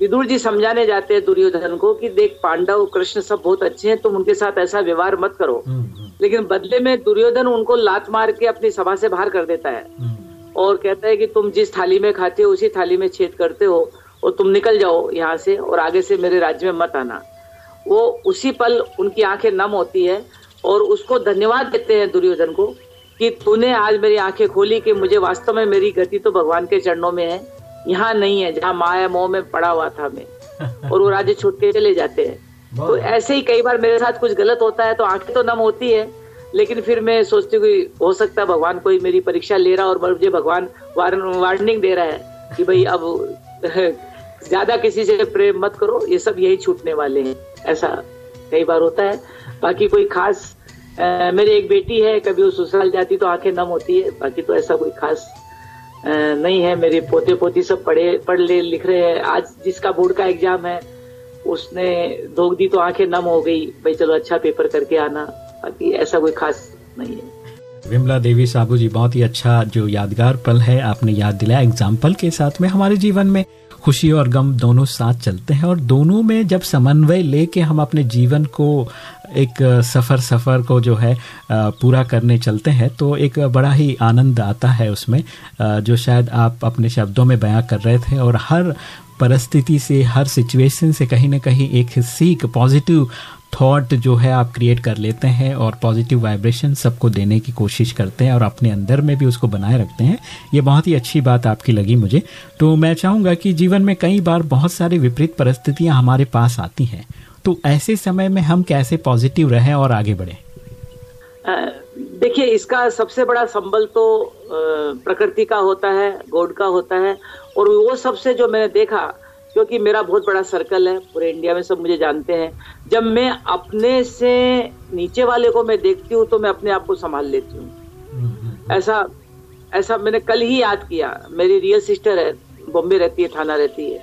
विदुर जी समझाने जाते हैं दुर्योधन को कि देख पांडव कृष्ण सब बहुत अच्छे हैं तुम उनके साथ ऐसा व्यवहार मत करो। हम्म, हम्म, लेकिन बदले में दुर्योधन उनको लात मार के अपनी सभा से बाहर कर देता है। हम्म, और कहता है कि तुम जिस थाली में खाते हो उसी थाली में छेद करते हो और तुम निकल जाओ यहाँ से और आगे से मेरे राज्य में मत आना। वो उसी पल उनकी आँखें नम होती है और उसको धन्यवाद देते हैं दुर्योधन को कि तूने आज मेरी आँखें खोली कि मुझे वास्तव में मेरी गति तो भगवान के चरणों में है। यहाँ नहीं है जहाँ माया मोह में पड़ा हुआ था मैं और वो राज्य छूट के चले जाते हैं। तो ऐसे ही कई बार मेरे साथ कुछ गलत होता है तो आँखें तो नम होती है लेकिन फिर मैं सोचती हूँ हो सकता है भगवान कोई मेरी परीक्षा ले रहा और मुझे भगवान वार्निंग दे रहा है कि भाई अब ज़्यादा किसी से प्रेम मत करो ये सब यही छूटने वाले हैं। ऐसा कई बार होता है। बाकी कोई खास अ, मेरी एक बेटी है कभी वो ससुराल जाती तो आँखें नम होती है बाकी तो ऐसा कोई खास नहीं है, मेरे पोते पोती सब पढ़े, पढ़ ले, लिख रहे हैं। आज जिसका बोर्ड का एग्ज़ाम है, उसने धोख दी तो आँखें नम हो गई। भाई चलो अच्छा पेपर करके आना। बाकी ऐसा कोई खास नहीं है। विमला देवी साबू जी, बहुत ही अच्छा जो यादगार पल है आपने याद दिलाया एग्ज़ाम्पल के साथ में हमारे जीवन में। खुशी और गम दोनों साथ चलते हैं और दोनों में जब समन्वय लेके हम अपने जीवन को एक सफ़र सफ़र को जो है पूरा करने चलते हैं तो एक बड़ा ही आनंद आता है उसमें जो शायद आप अपने शब्दों में बयां कर रहे थे और हर परिस्थिति से हर सिचुएशन से कहीं ना कहीं एक सीख पॉजिटिव थॉट जो है आप क्रिएट कर लेते हैं और पॉजिटिव वाइब्रेशन सबको देने की कोशिश करते हैं और अपने अंदर में भी उसको बनाए रखते हैं। ये बहुत ही अच्छी बात आपकी लगी मुझे। तो मैं चाहूँगा कि जीवन में कई बार बहुत सारी विपरीत परिस्थितियाँ हमारे पास आती हैं। तो ऐसे समय में हम कैसे पॉजिटिव रहें और आगे बढ़ें? अ, देखिए इसका सबसे बड़ा संबल तो प्रकृति का होता है गॉड का होता है और वो सबसे जो मैंने देखा क्योंकि मेरा बहुत बड़ा सर्कल है पूरे इंडिया में सब मुझे जानते हैं जब मैं अपने से नीचे वाले को मैं देखती हूँ तो मैं अपने आप को संभाल लेती हूँ। ऐसा ऐसा मैंने कल ही याद किया मेरी रियल सिस्टर है बॉम्बे रहती है थाना रहती है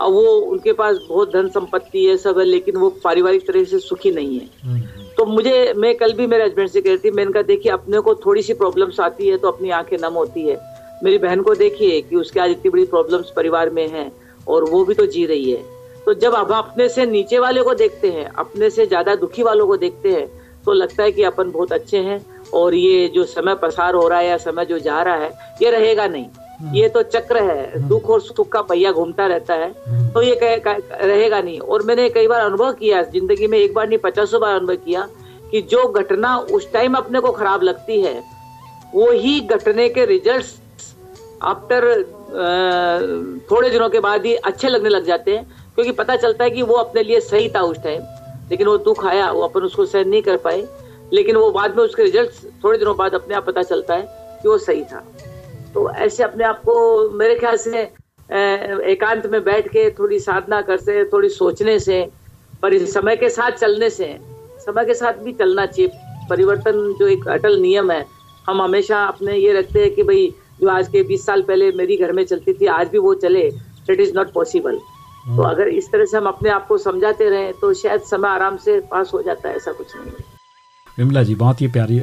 और वो उनके पास बहुत धन संपत्ति है सब है लेकिन वो पारिवारिक तरह से सुखी नहीं है। तो मुझे, मैं कल भी मेरे हस्बैंड से कह रही थी, मैंने कहा, देखिए, अपने को थोड़ी सी प्रॉब्लम्स आती है तो अपनी आँखें नम होती है। मेरी बहन को देखिए कि उसके आज इतनी बड़ी प्रॉब्लम्स परिवार में हैं, और वो भी तो जी रही है। तो जब हम अपने से नीचे वाले को देखते हैं, अपने से ज़्यादा दुखी वालों को देखते हैं तो लगता है कि अपन बहुत अच्छे हैं, और ये जो समय पसार हो रहा है या समय जो जा रहा है, ये रहेगा नहीं। ये तो चक्र है दुख और सुख का पहिया घूमता रहता है। तो ये कह, कह, रहेगा नहीं। और मैंने कई बार अनुभव किया ज़िंदगी में एक बार नहीं पचासों बार अनुभव किया कि जो घटना उस टाइम अपने को खराब लगती है वो ही घटने के रिजल्ट्स आफ्टर थोड़े दिनों के बाद ही अच्छे लगने लग जाते हैं क्योंकि पता चलता है कि वो अपने लिए सही था उस टाइम लेकिन वो दुख आया वो अपन उसको सहन नहीं कर पाए। लेकिन वो बाद में उसके रिज़ल्ट थोड़े दिनों बाद अपने आप पता चलता है कि वो सही था। तो ऐसे अपने आप को मेरे ख्याल से एकांत में बैठ के थोड़ी साधना करते थोड़ी सोचने से पर समय के साथ चलने से समय के साथ भी चलना चाहिए। परिवर्तन जो एक अटल नियम है हम हमेशा अपने ये रखते हैं कि भाई जो आज के 20 साल पहले मेरी घर में चलती थी आज भी वो चले दैट इज़ नॉट पॉसिबल तो अगर इस तरह से हम अपने आप को समझाते रहें तो शायद समय आराम से पास हो जाता है ऐसा कुछ नहीं है। विमला जी, बहुत ही प्यारी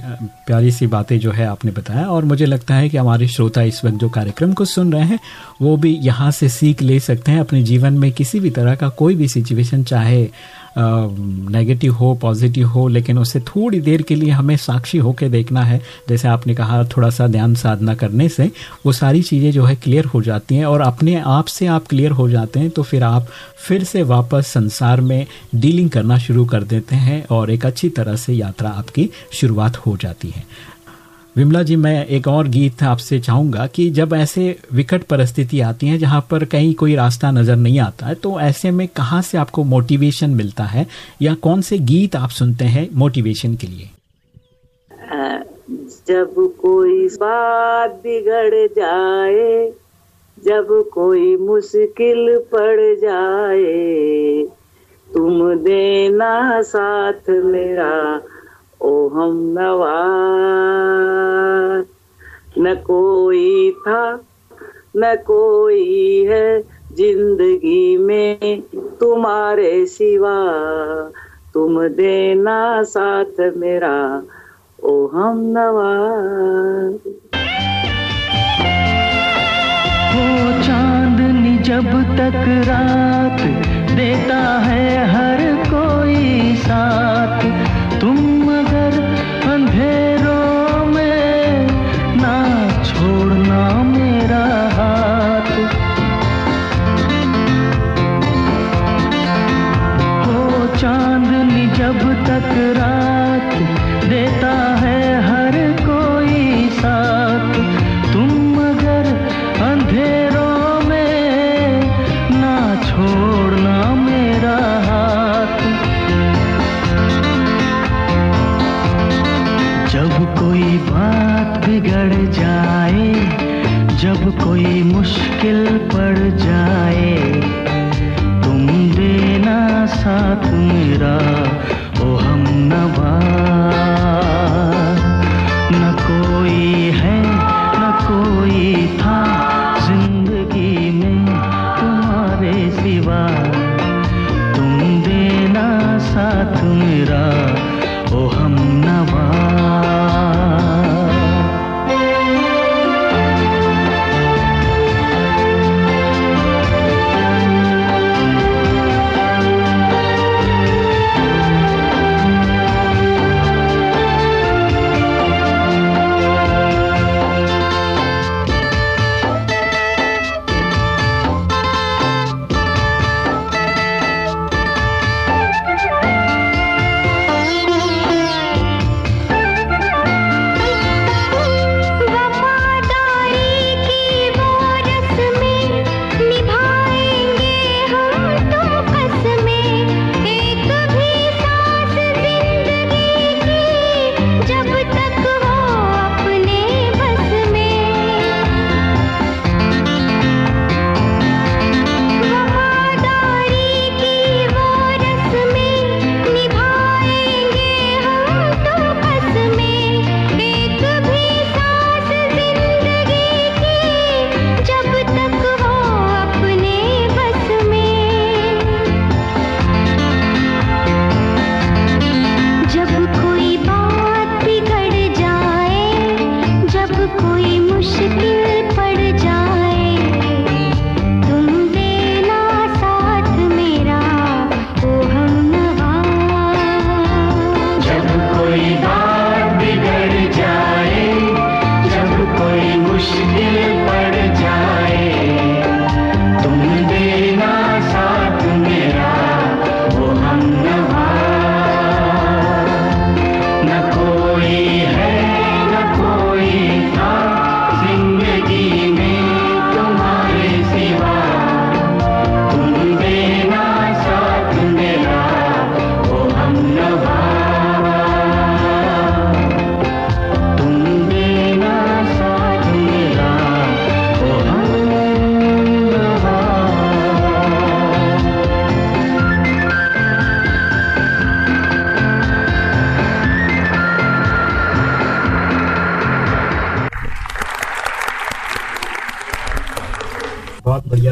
प्यारी सी बातें जो है आपने बताया और मुझे लगता है कि हमारे श्रोता इस वक्त जो कार्यक्रम को सुन रहे हैं, वो भी यहाँ से सीख ले सकते हैं। अपने जीवन में किसी भी तरह का कोई भी सिचुएशन चाहे नेगेटिव हो पॉजिटिव हो, लेकिन उससे थोड़ी देर के लिए हमें साक्षी होकर देखना है। जैसे आपने कहा थोड़ा सा ध्यान साधना करने से वो सारी चीज़ें जो है क्लियर हो जाती हैं और अपने आप से आप क्लियर हो जाते हैं तो फिर आप फिर से वापस संसार में डीलिंग करना शुरू कर देते हैं और एक अच्छी तरह से यात्रा आपकी शुरुआत हो जाती है। विमला जी, मैं एक और गीत आपसे चाहूँगा कि जब ऐसे विकट परिस्थिति आती है जहाँ पर कहीं कोई रास्ता नज़र नहीं आता है तो ऐसे में कहाँ से आपको मोटिवेशन मिलता है या कौन से गीत आप सुनते हैं मोटिवेशन के लिए? जब कोई बात बिगड़ जाए, जब कोई मुश्किल पड़ जाए, तुम देना साथ मेरा ओ हम नवा न कोई था, न कोई है ज़िंदगी में तुम्हारे सिवा। तुम देना साथ मेरा ओ हम नवा वो चांदनी जब तक रात देता है हर कोई साथ।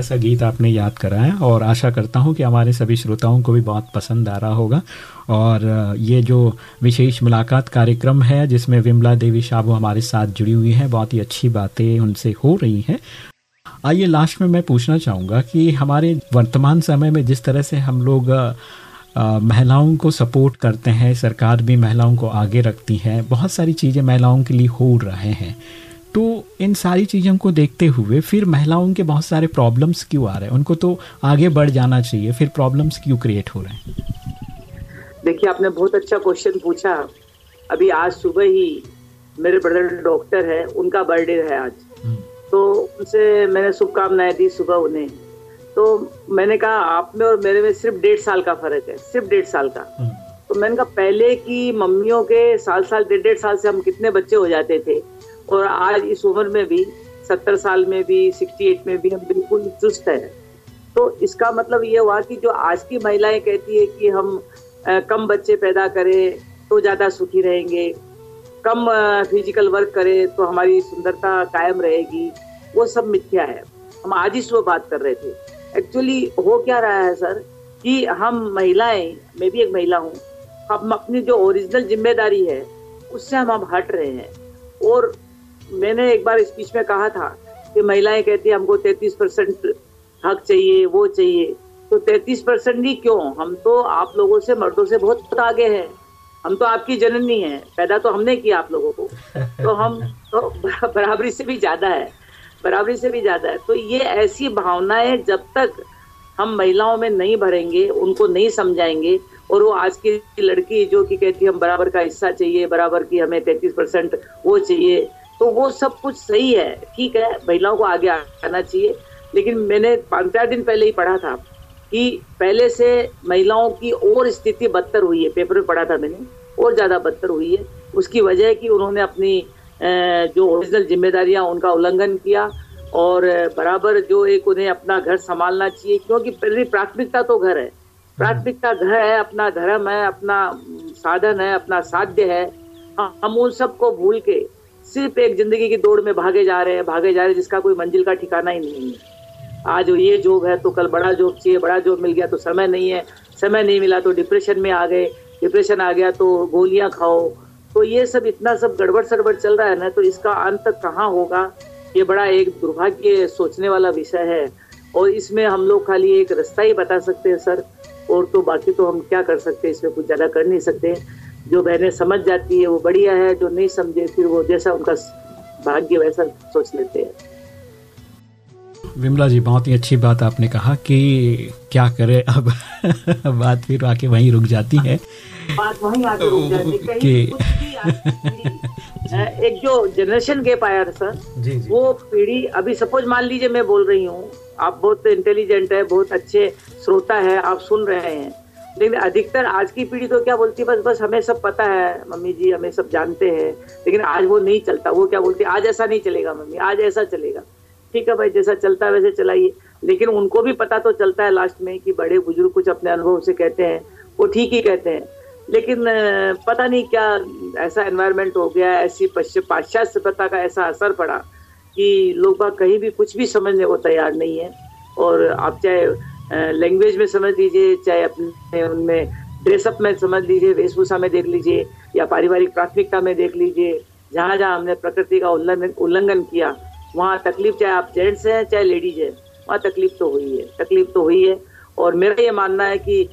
सा गीत आपने याद कराया और आशा करता हूँ कि हमारे सभी श्रोताओं को भी बहुत पसंद आ रहा होगा। और ये जो विशेष मुलाकात कार्यक्रम है, जिसमें विमला देवी शाबू हमारे साथ जुड़ी हुई हैं, बहुत ही अच्छी बातें उनसे हो रही हैं। आइए लास्ट में मैं पूछना चाहूँगा कि हमारे वर्तमान समय में जिस तरह से हम लोग महिलाओं को सपोर्ट करते हैं, सरकार भी महिलाओं को आगे रखती है, बहुत सारी चीज़ें महिलाओं के लिए हो रहे हैं। तो इन सारी चीज़ों को देखते हुए फिर महिलाओं के बहुत सारे प्रॉब्लम्स क्यों आ रहे हैं? उनको तो आगे बढ़ जाना चाहिए फिर प्रॉब्लम्स क्यों क्रिएट हो रहे हैं? देखिए आपने बहुत अच्छा क्वेश्चन पूछा। अभी आज सुबह ही मेरे ब्रदर डॉक्टर है उनका बर्थडे है आज। तो उनसे मैंने शुभकामनाएँ दी सुबह उन्हें। तो मैंने कहा आप में और मेरे में सिर्फ़ डेढ़ साल का फ़र्क है सिर्फ़ डेढ़ साल का। तो मैंने कहा पहले की मम्मियों के साल साल डेढ़ डेढ़ साल से हम कितने बच्चे हो जाते थे? और आज इस उम्र में भी, सत्तर साल में भी सिक्सटी एट में भी हम बिल्कुल चुस्त है। तो इसका मतलब ये हुआ कि जो आज की महिलाएँ कहती है कि हम कम बच्चे पैदा करें तो ज़्यादा सुखी रहेंगे, कम फ़िज़िकल वर्क करें तो हमारी सुंदरता कायम रहेगी, वो सब मिथ्या है। हम आज ही सुबह बात कर रहे थे। एक्चुअली हो क्या रहा है, सर, कि हम महिलाएँ, मैं भी एक महिला हूँ, हम अपनी जो ओरिजिनल ज़िम्मेदारी है, उससे हम हम हट रहे हैं। और मैंने एक बार स्पीच में कहा था कि महिलाएँ कहती है हमको तैतीस परसेंट हक चाहिए वो चाहिए। तो तैतीस परसेंट ही क्यों? हम तो आप लोगों से मर्दों से बहुत आगे हैं। हम तो आपकी जननी है। पैदा तो हमने किया आप लोगों को। तो हम तो बराबरी से भी ज़्यादा है। बराबरी से भी ज़्यादा है। तो ये ऐसी भावनाएँ जब तक हम महिलाओं में नहीं भरेंगे उनको नहीं समझाएँगे और वो आज की लड़की जो कि कहती है हम बराबर का हिस्सा चाहिए बराबर की हमें तैतीस परसेंट वो चाहिए। तो वो सब कुछ सही है, ठीक है, महिलाओं को आगे आना चाहिए। लेकिन मैंने पाँच चार दिन पहले ही पढ़ा था कि पहले से महिलाओं की और स्थिति बदतर हुई है। पेपर में पढ़ा था मैंने, और ज़्यादा बदतर हुई है। उसकी वजह है कि उन्होंने अपनी जो ओरिजिनल जिम्मेदारियाँ, उनका उल्लंघन किया और बराबर जो एक उन्हें अपना घर संभालना चाहिए, क्योंकि पहली प्राथमिकता तो घर है। प्राथमिकता घर है, अपना धर्म है, अपना साधन है, अपना साध्य है। हम उन सबको भूल के सिर्फ़ एक ज़िंदगी की दौड़ में भागे जा रहे हैं, भागे जा रहे हैं, जिसका कोई मंजिल का ठिकाना ही नहीं है। आज ये जॉब है तो कल बड़ा जॉब चाहिए, बड़ा जॉब मिल गया तो समय नहीं है, समय नहीं मिला तो डिप्रेशन में आ गए डिप्रेशन आ गया तो गोलियाँ खाओ। तो ये सब इतना सब गड़बड़ सड़बड़ चल रहा है ना तो इसका अंत कहाँ होगा? ये बड़ा एक दुर्भाग्य सोचने वाला विषय है। और इसमें हम लोग खाली एक रास्ता ही बता सकते हैं, सर। और तो बाकी तो हम क्या कर सकते हैं, इसमें कुछ ज़्यादा कर नहीं सकते। जो बहनें समझ जाती है वो बढ़िया है जो नहीं समझे फिर वो जैसा उनका भाग्य वैसा सोच लेते हैं। विमला जी बहुत ही अच्छी बात आपने कहा कि क्या करे अब बात फिर आके वहीं रुक जाती है। बात वहीं आके रुक जाती है। कि- एक जो जनरेशन गैप आया था सर जी जी। वो पीढ़ी अभी सपोज़ मान लीजिए मैं बोल रही हूँ आप बहुत इंटेलिजेंट है बहुत अच्छे श्रोता है आप सुन रहे हैं। लेकिन अधिकतर आज की पीढ़ी तो क्या बोलती है, बस बस हमें सब पता है, मम्मी जी हमें सब जानते हैं, लेकिन आज वो नहीं चलता, वो क्या बोलती है, आज ऐसा नहीं चलेगा मम्मी, आज ऐसा चलेगा। ठीक है भाई, जैसा चलता है वैसे चलाइए, लेकिन उनको भी पता तो चलता है लास्ट में कि बड़े बुज़ुर्ग कुछ अपने अनुभव से कहते हैं, वो ठीक ही कहते हैं। लेकिन पता नहीं क्या ऐसा एनवायरनमेंट हो गया, ऐसी पश्चिम सभ्यता का ऐसा असर पड़ा कि लोग कहीं भी कुछ भी समझने को तैयार नहीं है, और आप चाहे लैंग्वेज में समझ लीजिए चाहे अपने उनमें ड्रेसअप में समझ लीजिए वेशभूषा में देख लीजिए या पारिवारिक प्राथमिकता में देख लीजिए जहाँ जहाँ हमने प्रकृति का उल्लंघन उल्लंघन किया वहाँ तकलीफ़ चाहे आप जेंट्स हैं चाहे लेडीज़ हैं वहाँ तकलीफ़ तो हुई है तकलीफ़ तो हुई है। और मेरा ये मानना है कि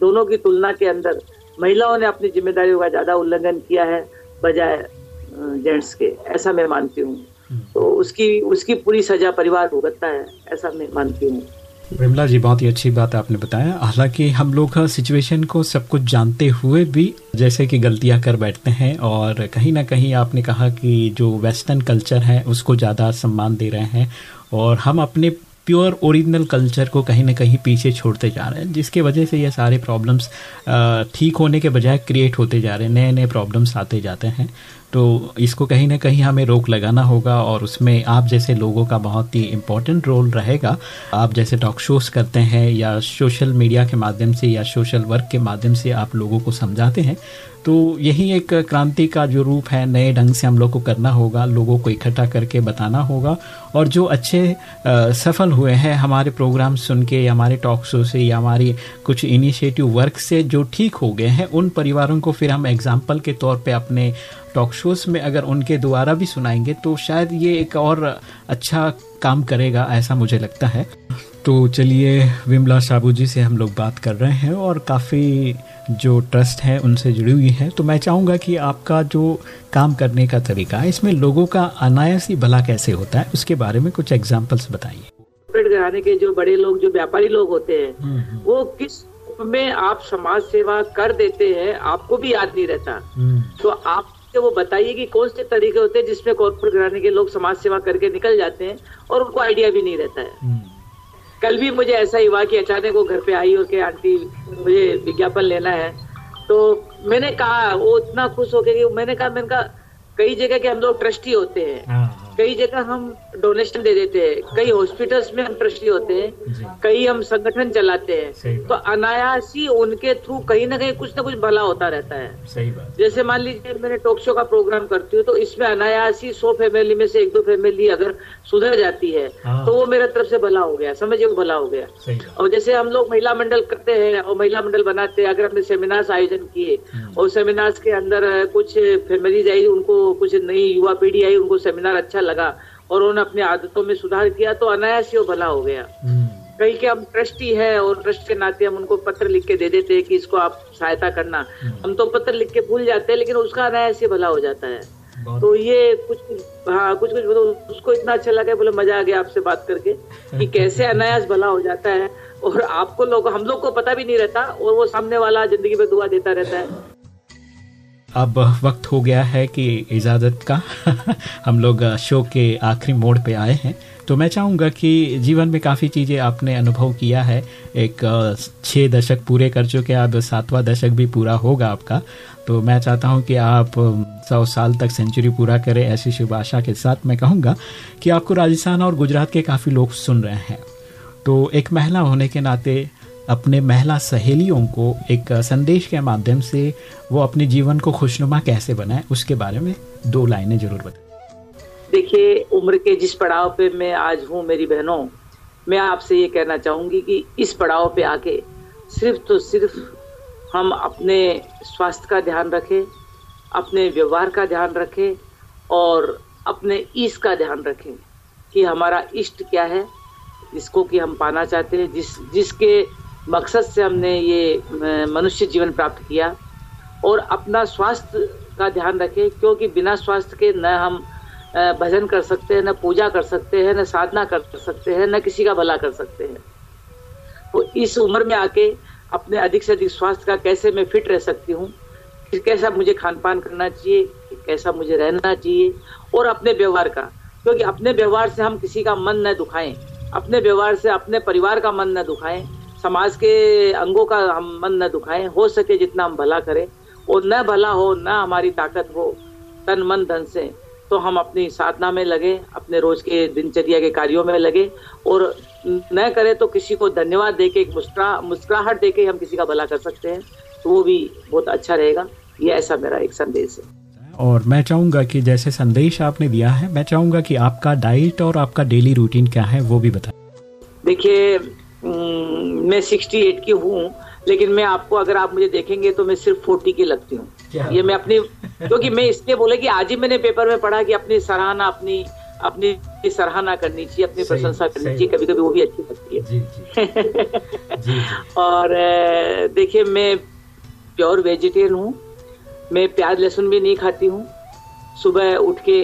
दोनों की तुलना के अंदर महिलाओं ने अपनी जिम्मेदारियों का ज़्यादा उल्लंघन किया है बजाय जेंट्स के ऐसा मैं मानती हूँ। तो उसकी उसकी पूरी सजा परिवार भुगतता है ऐसा मैं मानती हूँ। विमला जी, बहुत ही अच्छी बात आपने बताया। हालाँकि हम लोग सिचुएशन को सब कुछ जानते हुए भी जैसे कि गलतियाँ कर बैठते हैं और कहीं ना कहीं आपने कहा कि जो वेस्टर्न कल्चर है, उसको ज़्यादा सम्मान दे रहे हैं और हम अपने प्योर ओरिजिनल कल्चर को कहीं ना कहीं पीछे छोड़ते जा रहे हैं, जिसके वजह से ये सारे प्रॉब्लम्स ठीक होने के बजाय क्रिएट होते जा रहे हैं नए नए प्रॉब्लम्स आते जाते हैं। तो इसको कहीं ना कहीं हमें रोक लगाना होगा और उसमें आप जैसे लोगों का बहुत ही इम्पोर्टेंट रोल रहेगा। आप जैसे टॉक शोज़ करते हैं या सोशल मीडिया के माध्यम से या सोशल वर्क के माध्यम से आप लोगों को समझाते हैं तो यही एक क्रांति का जो रूप है नए ढंग से हम लोग को करना होगा लोगों को इकट्ठा करके बताना होगा और जो अच्छे अ, सफल हुए हैं हमारे प्रोग्राम सुन के या हमारे टॉक शो से या हमारी कुछ इनिशिएटिव वर्क से जो ठीक हो गए हैं उन परिवारों को फिर हम एग्ज़ाम्पल के तौर पे अपने टॉक शोज़ में अगर उनके द्वारा भी सुनाएँगे तो शायद ये एक और अच्छा काम करेगा ऐसा मुझे लगता है। तो चलिए विमला साबू जी से हम लोग बात कर रहे हैं और काफ़ी जो ट्रस्ट है उनसे जुड़ी हुई है। तो मैं चाहूँगा कि आपका जो काम करने का तरीका है इसमें लोगों का अनायास ही भला कैसे होता है उसके बारे में कुछ एग्जाम्पल्स बताइए। घराने के जो बड़े लोग जो व्यापारी लोग होते हैं वो किसमें आप समाज सेवा कर देते हैं आपको भी याद नहीं रहता। तो आप से वो बताइए कि कौन से तरीके होते हैं जिसमें कॉर्पोरेट घराने के लोग समाज सेवा करके निकल जाते हैं और उनको आइडिया भी नहीं रहता है। कल भी मुझे ऐसा ही हुआ कि अचानक वो घर पे आई और के आंटी मुझे विज्ञापन लेना है। तो मैंने कहा वो इतना खुश हो गया कि मैंने कहा मैंने कहा कई जगह के हम लोग ट्रस्टी होते हैं। कई जगह हम डोनेशन दे देते हैं। कई हॉस्पिटल्स में हम ट्रस्टी होते हैं कई हम संगठन चलाते हैं। तो अनायास ही उनके थ्रू कहीं ना कहीं कुछ ना कुछ भला होता रहता है। सही बात। जैसे मान लीजिए मैंने टॉक शो का प्रोग्राम करती हूँ तो इसमें अनायास ही सौ फैमिली में से एक दो फैमिली अगर सुधर जाती है हाँ। तो वो मेरे तरफ़ से भला हो गया समझिए वो भला हो गया। और जैसे हम लोग महिला मंडल करते हैं और महिला मंडल बनाते हैं अगर हमने सेमिनार्स आयोजन किए और सेमिनार्स के अंदर कुछ फैमिलीज़ आई उनको कुछ नई युवा पीढ़ी आई उनको सेमिनार अच्छा लगा और उन्होंने अपनी आदतों में सुधार किया तो अनायास ही वो भला हो गया। हम्म, कई के हम ट्रस्टी है और ट्रस्ट के नाते हम उनको पत्र लिख के दे देते हैं कि इसको आप सहायता करना। हम तो पत्र लिख के भूल जाते हैं लेकिन उसका अनायास ही भला हो जाता है। तो ये कुछ कुछ हाँ कुछ कुछ मतलब उसको इतना अच्छा लगा बोले मज़ा आ गया आपसे बात करके कि कैसे अनायास भला हो जाता है। और आपको लोग हम लोग को पता भी नहीं रहता और वो सामने वाला ज़िंदगी में दुआ देता रहता है। अब वक्त हो गया है कि इजाज़त का। हम लोग शो के आखिरी मोड़ पे आए हैं। तो मैं चाहूँगा कि जीवन में काफ़ी चीज़ें आपने अनुभव किया है। एक छः दशक पूरे कर चुके हैं, अब सातवां दशक भी पूरा होगा आपका। तो मैं चाहता हूँ कि आप सौ साल तक सेंचुरी पूरा करें, ऐसी शुभ आशा के साथ मैं कहूँगा कि आपको राजस्थान और गुजरात के काफ़ी लोग सुन रहे हैं। तो एक महिला होने के नाते अपने महिला सहेलियों को एक संदेश के माध्यम से वो अपने जीवन को खुशनुमा कैसे बनाए, उसके बारे में दो लाइनें ज़रूर बताएँ। देखिए, उम्र के जिस पड़ाव पे मैं आज हूँ मेरी बहनों, मैं आपसे ये कहना चाहूँगी कि इस पड़ाव पे आके सिर्फ़ तो सिर्फ़ हम अपने स्वास्थ्य का ध्यान रखें, अपने व्यवहार का ध्यान रखें और अपने ईश का ध्यान रखें कि हमारा इष्ट क्या है, जिसको कि हम पाना चाहते हैं, जिस, जिसके मकसद से हमने ये मनुष्य जीवन प्राप्त किया और अपना स्वास्थ्य का ध्यान रखें, क्योंकि बिना स्वास्थ्य के न हम भजन कर सकते हैं, न पूजा कर सकते हैं, न साधना कर सकते हैं, न किसी का भला कर सकते हैं। तो इस उम्र में आके अपने अधिक से अधिक स्वास्थ्य का कैसे मैं फिट रह सकती हूँ? कैसा मुझे खान पान करना चाहिए? कैसा मुझे रहना चाहिए? और अपने व्यवहार का, क्योंकि अपने व्यवहार से हम किसी का मन न दुखाएँ, अपने व्यवहार से अपने परिवार का मन न दुखाएँ समाज के अंगों का हम मन न दुखाएँ हो सके जितना हम भला करें और न भला हो न हमारी ताकत हो तन मन धन से तो हम अपनी साधना में लगे अपने रोज के दिनचर्या के कार्यों में लगे और न करें तो किसी को धन्यवाद देके एक मुस्कुरा मुस्कुराहट देके हम किसी का भला कर सकते हैं तो वो भी बहुत अच्छा रहेगा। ये ऐसा मेरा एक संदेश है। और मैं चाहूँगा कि जैसे संदेश आपने दिया है मैं चाहूँगा कि आपका डाइट और आपका डेली रूटीन क्या है वो भी बताएँ। देखिए मैं 68 की हूँ लेकिन मैं आपको अगर आप मुझे देखेंगे तो मैं सिर्फ़ 40 की लगती हूँ। ये मैं अपनी क्योंकि मैं इसलिए बोले कि आज ही मैंने पेपर में पढ़ा कि अपनी सराहना अपनी अपनी सराहना करनी चाहिए अपनी प्रशंसा करनी चाहिए। कभी कभी वो भी अच्छी लगती है। जी जी। जी और देखिए मैं प्योर वेजिटेरियन हूँ। मैं प्याज लहसुन भी नहीं खाती हूँ। सुबह उठ के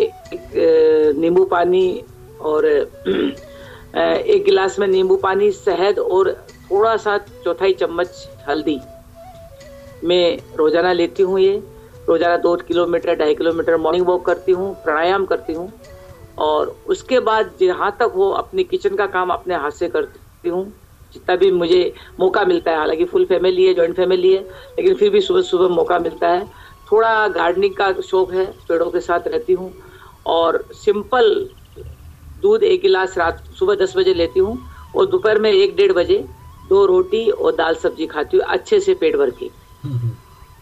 नींबू पानी और एक गिलास में नींबू पानी, शहद और थोड़ा सा चौथाई चम्मच हल्दी। मैं रोज़ाना लेती हूँ ये। रोज़ाना दो किलोमीटर, ढाई किलोमीटर मॉर्निंग वॉक करती हूँ, प्राणायाम करती हूँ और उसके बाद जहाँ तक हो अपने किचन का काम अपने हाथ से करती हूँ, जितना भी मुझे मौका मिलता है। हालाँकि फुल फैमिली है जॉइंट फैमिली है, लेकिन फिर भी सुबह सुबह मौका मिलता है। थोड़ा गार्डनिंग का शौक है, पेड़ों के साथ रहती हूँ और सिंपल दूध एक गिलास रात, सुबह दस बजे लेती हूँ और दोपहर में एक डेढ़ बजे दो रोटी और दाल सब्ज़ी खाती हूँ, अच्छे से पेट भर के।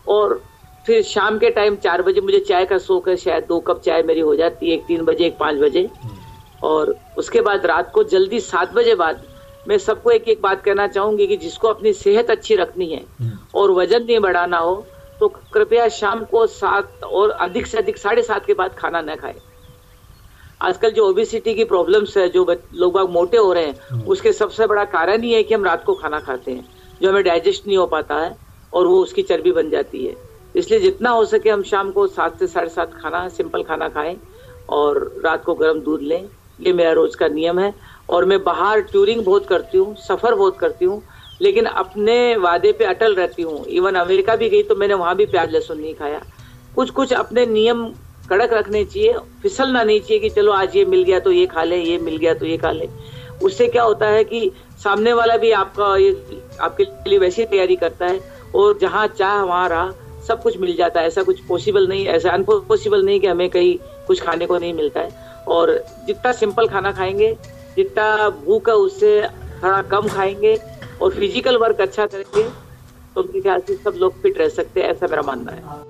और फिर शाम के टाइम चार बजे मुझे चाय का शौक है, शायद दो कप चाय मेरी हो जाती है, एक तीन बजे, एक पाँच बजे। और उसके बाद रात को जल्दी सात बजे बाद मैं सबको एक एक बात कहना चाहूँगी कि जिसको अपनी सेहत अच्छी रखनी है और वज़न नहीं बढ़ाना हो तो कृपया शाम को सात और अधिक से अधिक साढ़े सात के बाद खाना न खाए। आजकल जो ओबिसिटी की प्रॉब्लम्स है जो लोग बाग मोटे हो रहे हैं उसके सबसे बड़ा कारण ही है कि हम रात को खाना खाते हैं जो हमें डाइजेस्ट नहीं हो पाता है और वो उसकी चर्बी बन जाती है। इसलिए जितना हो सके हम शाम को सात से साढ़े सात खाना सिंपल खाना खाएँ और रात को गर्म दूध लें। ये मेरा रोज का नियम है और मैं बाहर टूरिंग बहुत करती हूँ सफ़र बहुत करती हूँ लेकिन अपने वादे पे अटल रहती हूँ। इवन अमेरिका भी गई तो मैंने वहाँ भी प्याज लहसुन नहीं खाया। कुछ कुछ अपने नियम कड़क रखने चाहिए, फिसलना नहीं चाहिए कि चलो आज ये मिल गया तो ये खा ले, ये मिल गया तो ये खा ले। उससे क्या होता है कि सामने वाला भी आपका ये, आपके लिए वैसी तैयारी करता है और जहाँ चाह वहाँ रहा, सब कुछ मिल जाता है। ऐसा कुछ पॉसिबल नहीं, ऐसा अनपॉसिबल नहीं कि हमें कहीं कुछ खाने को नहीं मिलता है। और जितना सिंपल खाना खाएँगे, जितना भूख है उससे थोड़ा कम खाएँगे और फ़िज़िकल वर्क अच्छा करेंगे तो मेरे ख्याल से सब लोग फिट रह सकते हैं, ऐसा मेरा मानना है।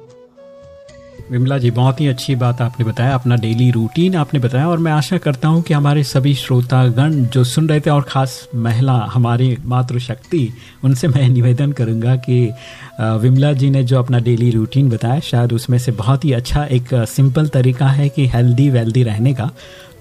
विमला जी, बहुत ही अच्छी बात आपने बताया, अपना डेली रूटीन आपने बताया और मैं आशा करता हूँ कि हमारे सभी श्रोतागण जो सुन रहे थे और ख़ास महिला, हमारी मातृशक्ति, उनसे मैं निवेदन करूँगा कि विमला जी ने जो अपना डेली रूटीन बताया, शायद उसमें से बहुत ही अच्छा एक सिंपल तरीका है कि हेल्दी वेल्दी रहने का।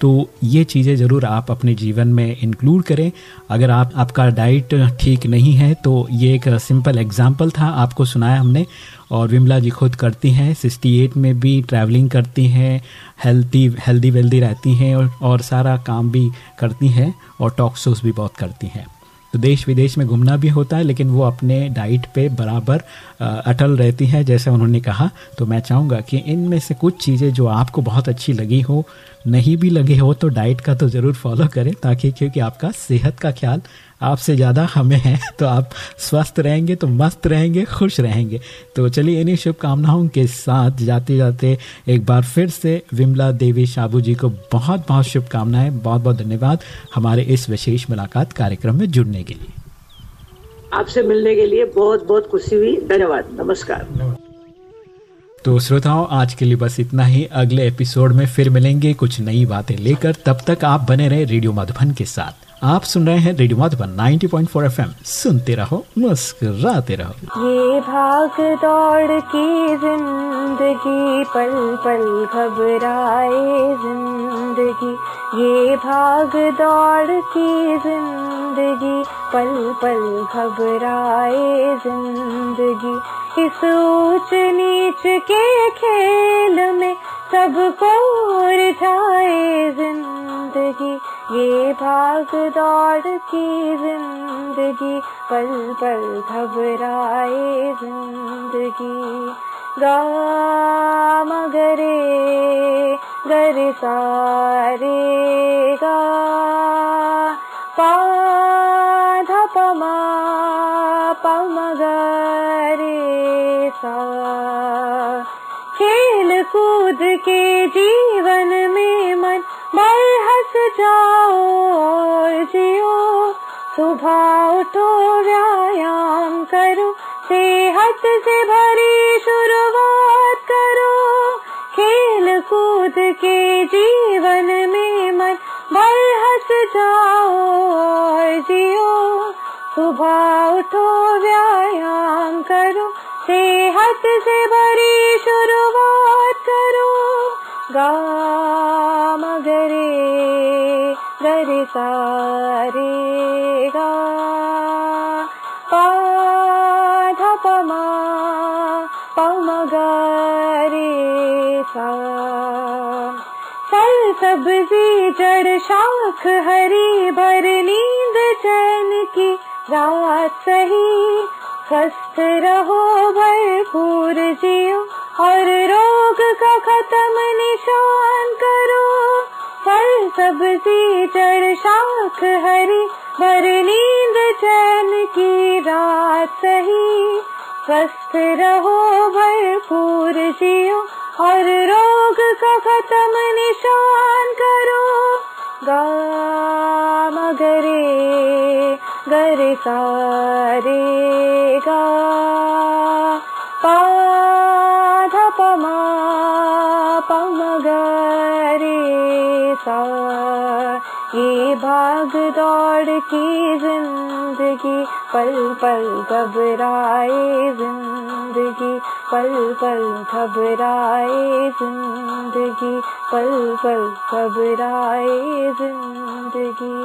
तो ये चीज़ें ज़रूर आप अपने जीवन में इंक्लूड करें। अगर आप, आपका डाइट ठीक नहीं है तो ये एक सिंपल एग्ज़ाम्पल था, आपको सुनाया हमने। और विमला जी खुद करती हैं 68 में भी ट्रैवलिंग करती हैं हेल्थी हेल्दी वेल्दी रहती हैं और, और सारा काम भी करती हैं और टॉक शोज़ भी बहुत करती हैं। तो देश विदेश में घूमना भी होता है लेकिन वो अपने डाइट पे बराबर अटल रहती हैं, जैसे उन्होंने कहा तो मैं चाहूँगा कि इनमें से कुछ चीज़ें जो आपको बहुत अच्छी लगी हो, नहीं भी लगे हो तो डाइट का तो ज़रूर फॉलो करें, ताकि, क्योंकि आपका सेहत का ख्याल आपसे ज़्यादा हमें है तो आप स्वस्थ रहेंगे तो मस्त रहेंगे, खुश रहेंगे। तो चलिए, इन्हीं शुभकामनाओं के साथ जाते जाते एक बार फिर से विमला देवी शाबू जी को बहुत बहुत शुभकामनाएँ बहुत बहुत धन्यवाद हमारे इस विशेष मुलाकात कार्यक्रम में जुड़ने के लिए। आपसे मिलने के लिए बहुत बहुत खुशी हुई। धन्यवाद। नमस्कार। तो श्रोताओं, आज के लिए बस इतना ही। अगले एपिसोड में फिर मिलेंगे कुछ नई बातें लेकर। तब तक आप बने रहे रेडियो मधुबन के साथ। आप सुन रहे हैं रेडियो मधुबन 90.4 एफएम। सुनते रहो, मुस्कुराते रहो। ये भाग दौड़ की ज़िंदगी, पल पल घबराए ज़िंदगी। ये भाग दौड़ की ज़िंदगी, पल पल घबराए ज़िंदगी। इस ऊंच नीच के खेल में सबको रिझाए जिंदगी। ये भाग दौड़ की जिंदगी पल पल घबराए जिंदगी। गा मगरे गरे सारे गा पा सा खेल कूद के जीवन में मन बल हंस जाओ और जियो। सुबह उठो, व्यायाम करो, सेहत से भरी शुरुआत करो। खेल कूद के जीवन में मन बल हंस जाओ और जियो। सुबह उठो, व्यायाम करो सेहत से भरी शुरुआत करो। मगरे गरे सारे गा पमा फल सब्जी जड़ शाख हरी भर नींद चैन की। रात सही स्वस्थ रहो भरपूर जियो, और रोग का खत्म निशान करो। फल सब्ज़ी जड़ शाख हरी भर नींद चैन की रात सही। स्वस्थ रहो भरपूर जियो, और रोग का खत्म निशान करो। गा मगरे गरे सारे गा पा धा पमा पमगरे सा। ये भाग दौड़ की ज़िंदगी, पल पल घबराए ज़िंदगी, पल पल घबराए ज़िंदगी, पल पल घबराए ज़िंदगी।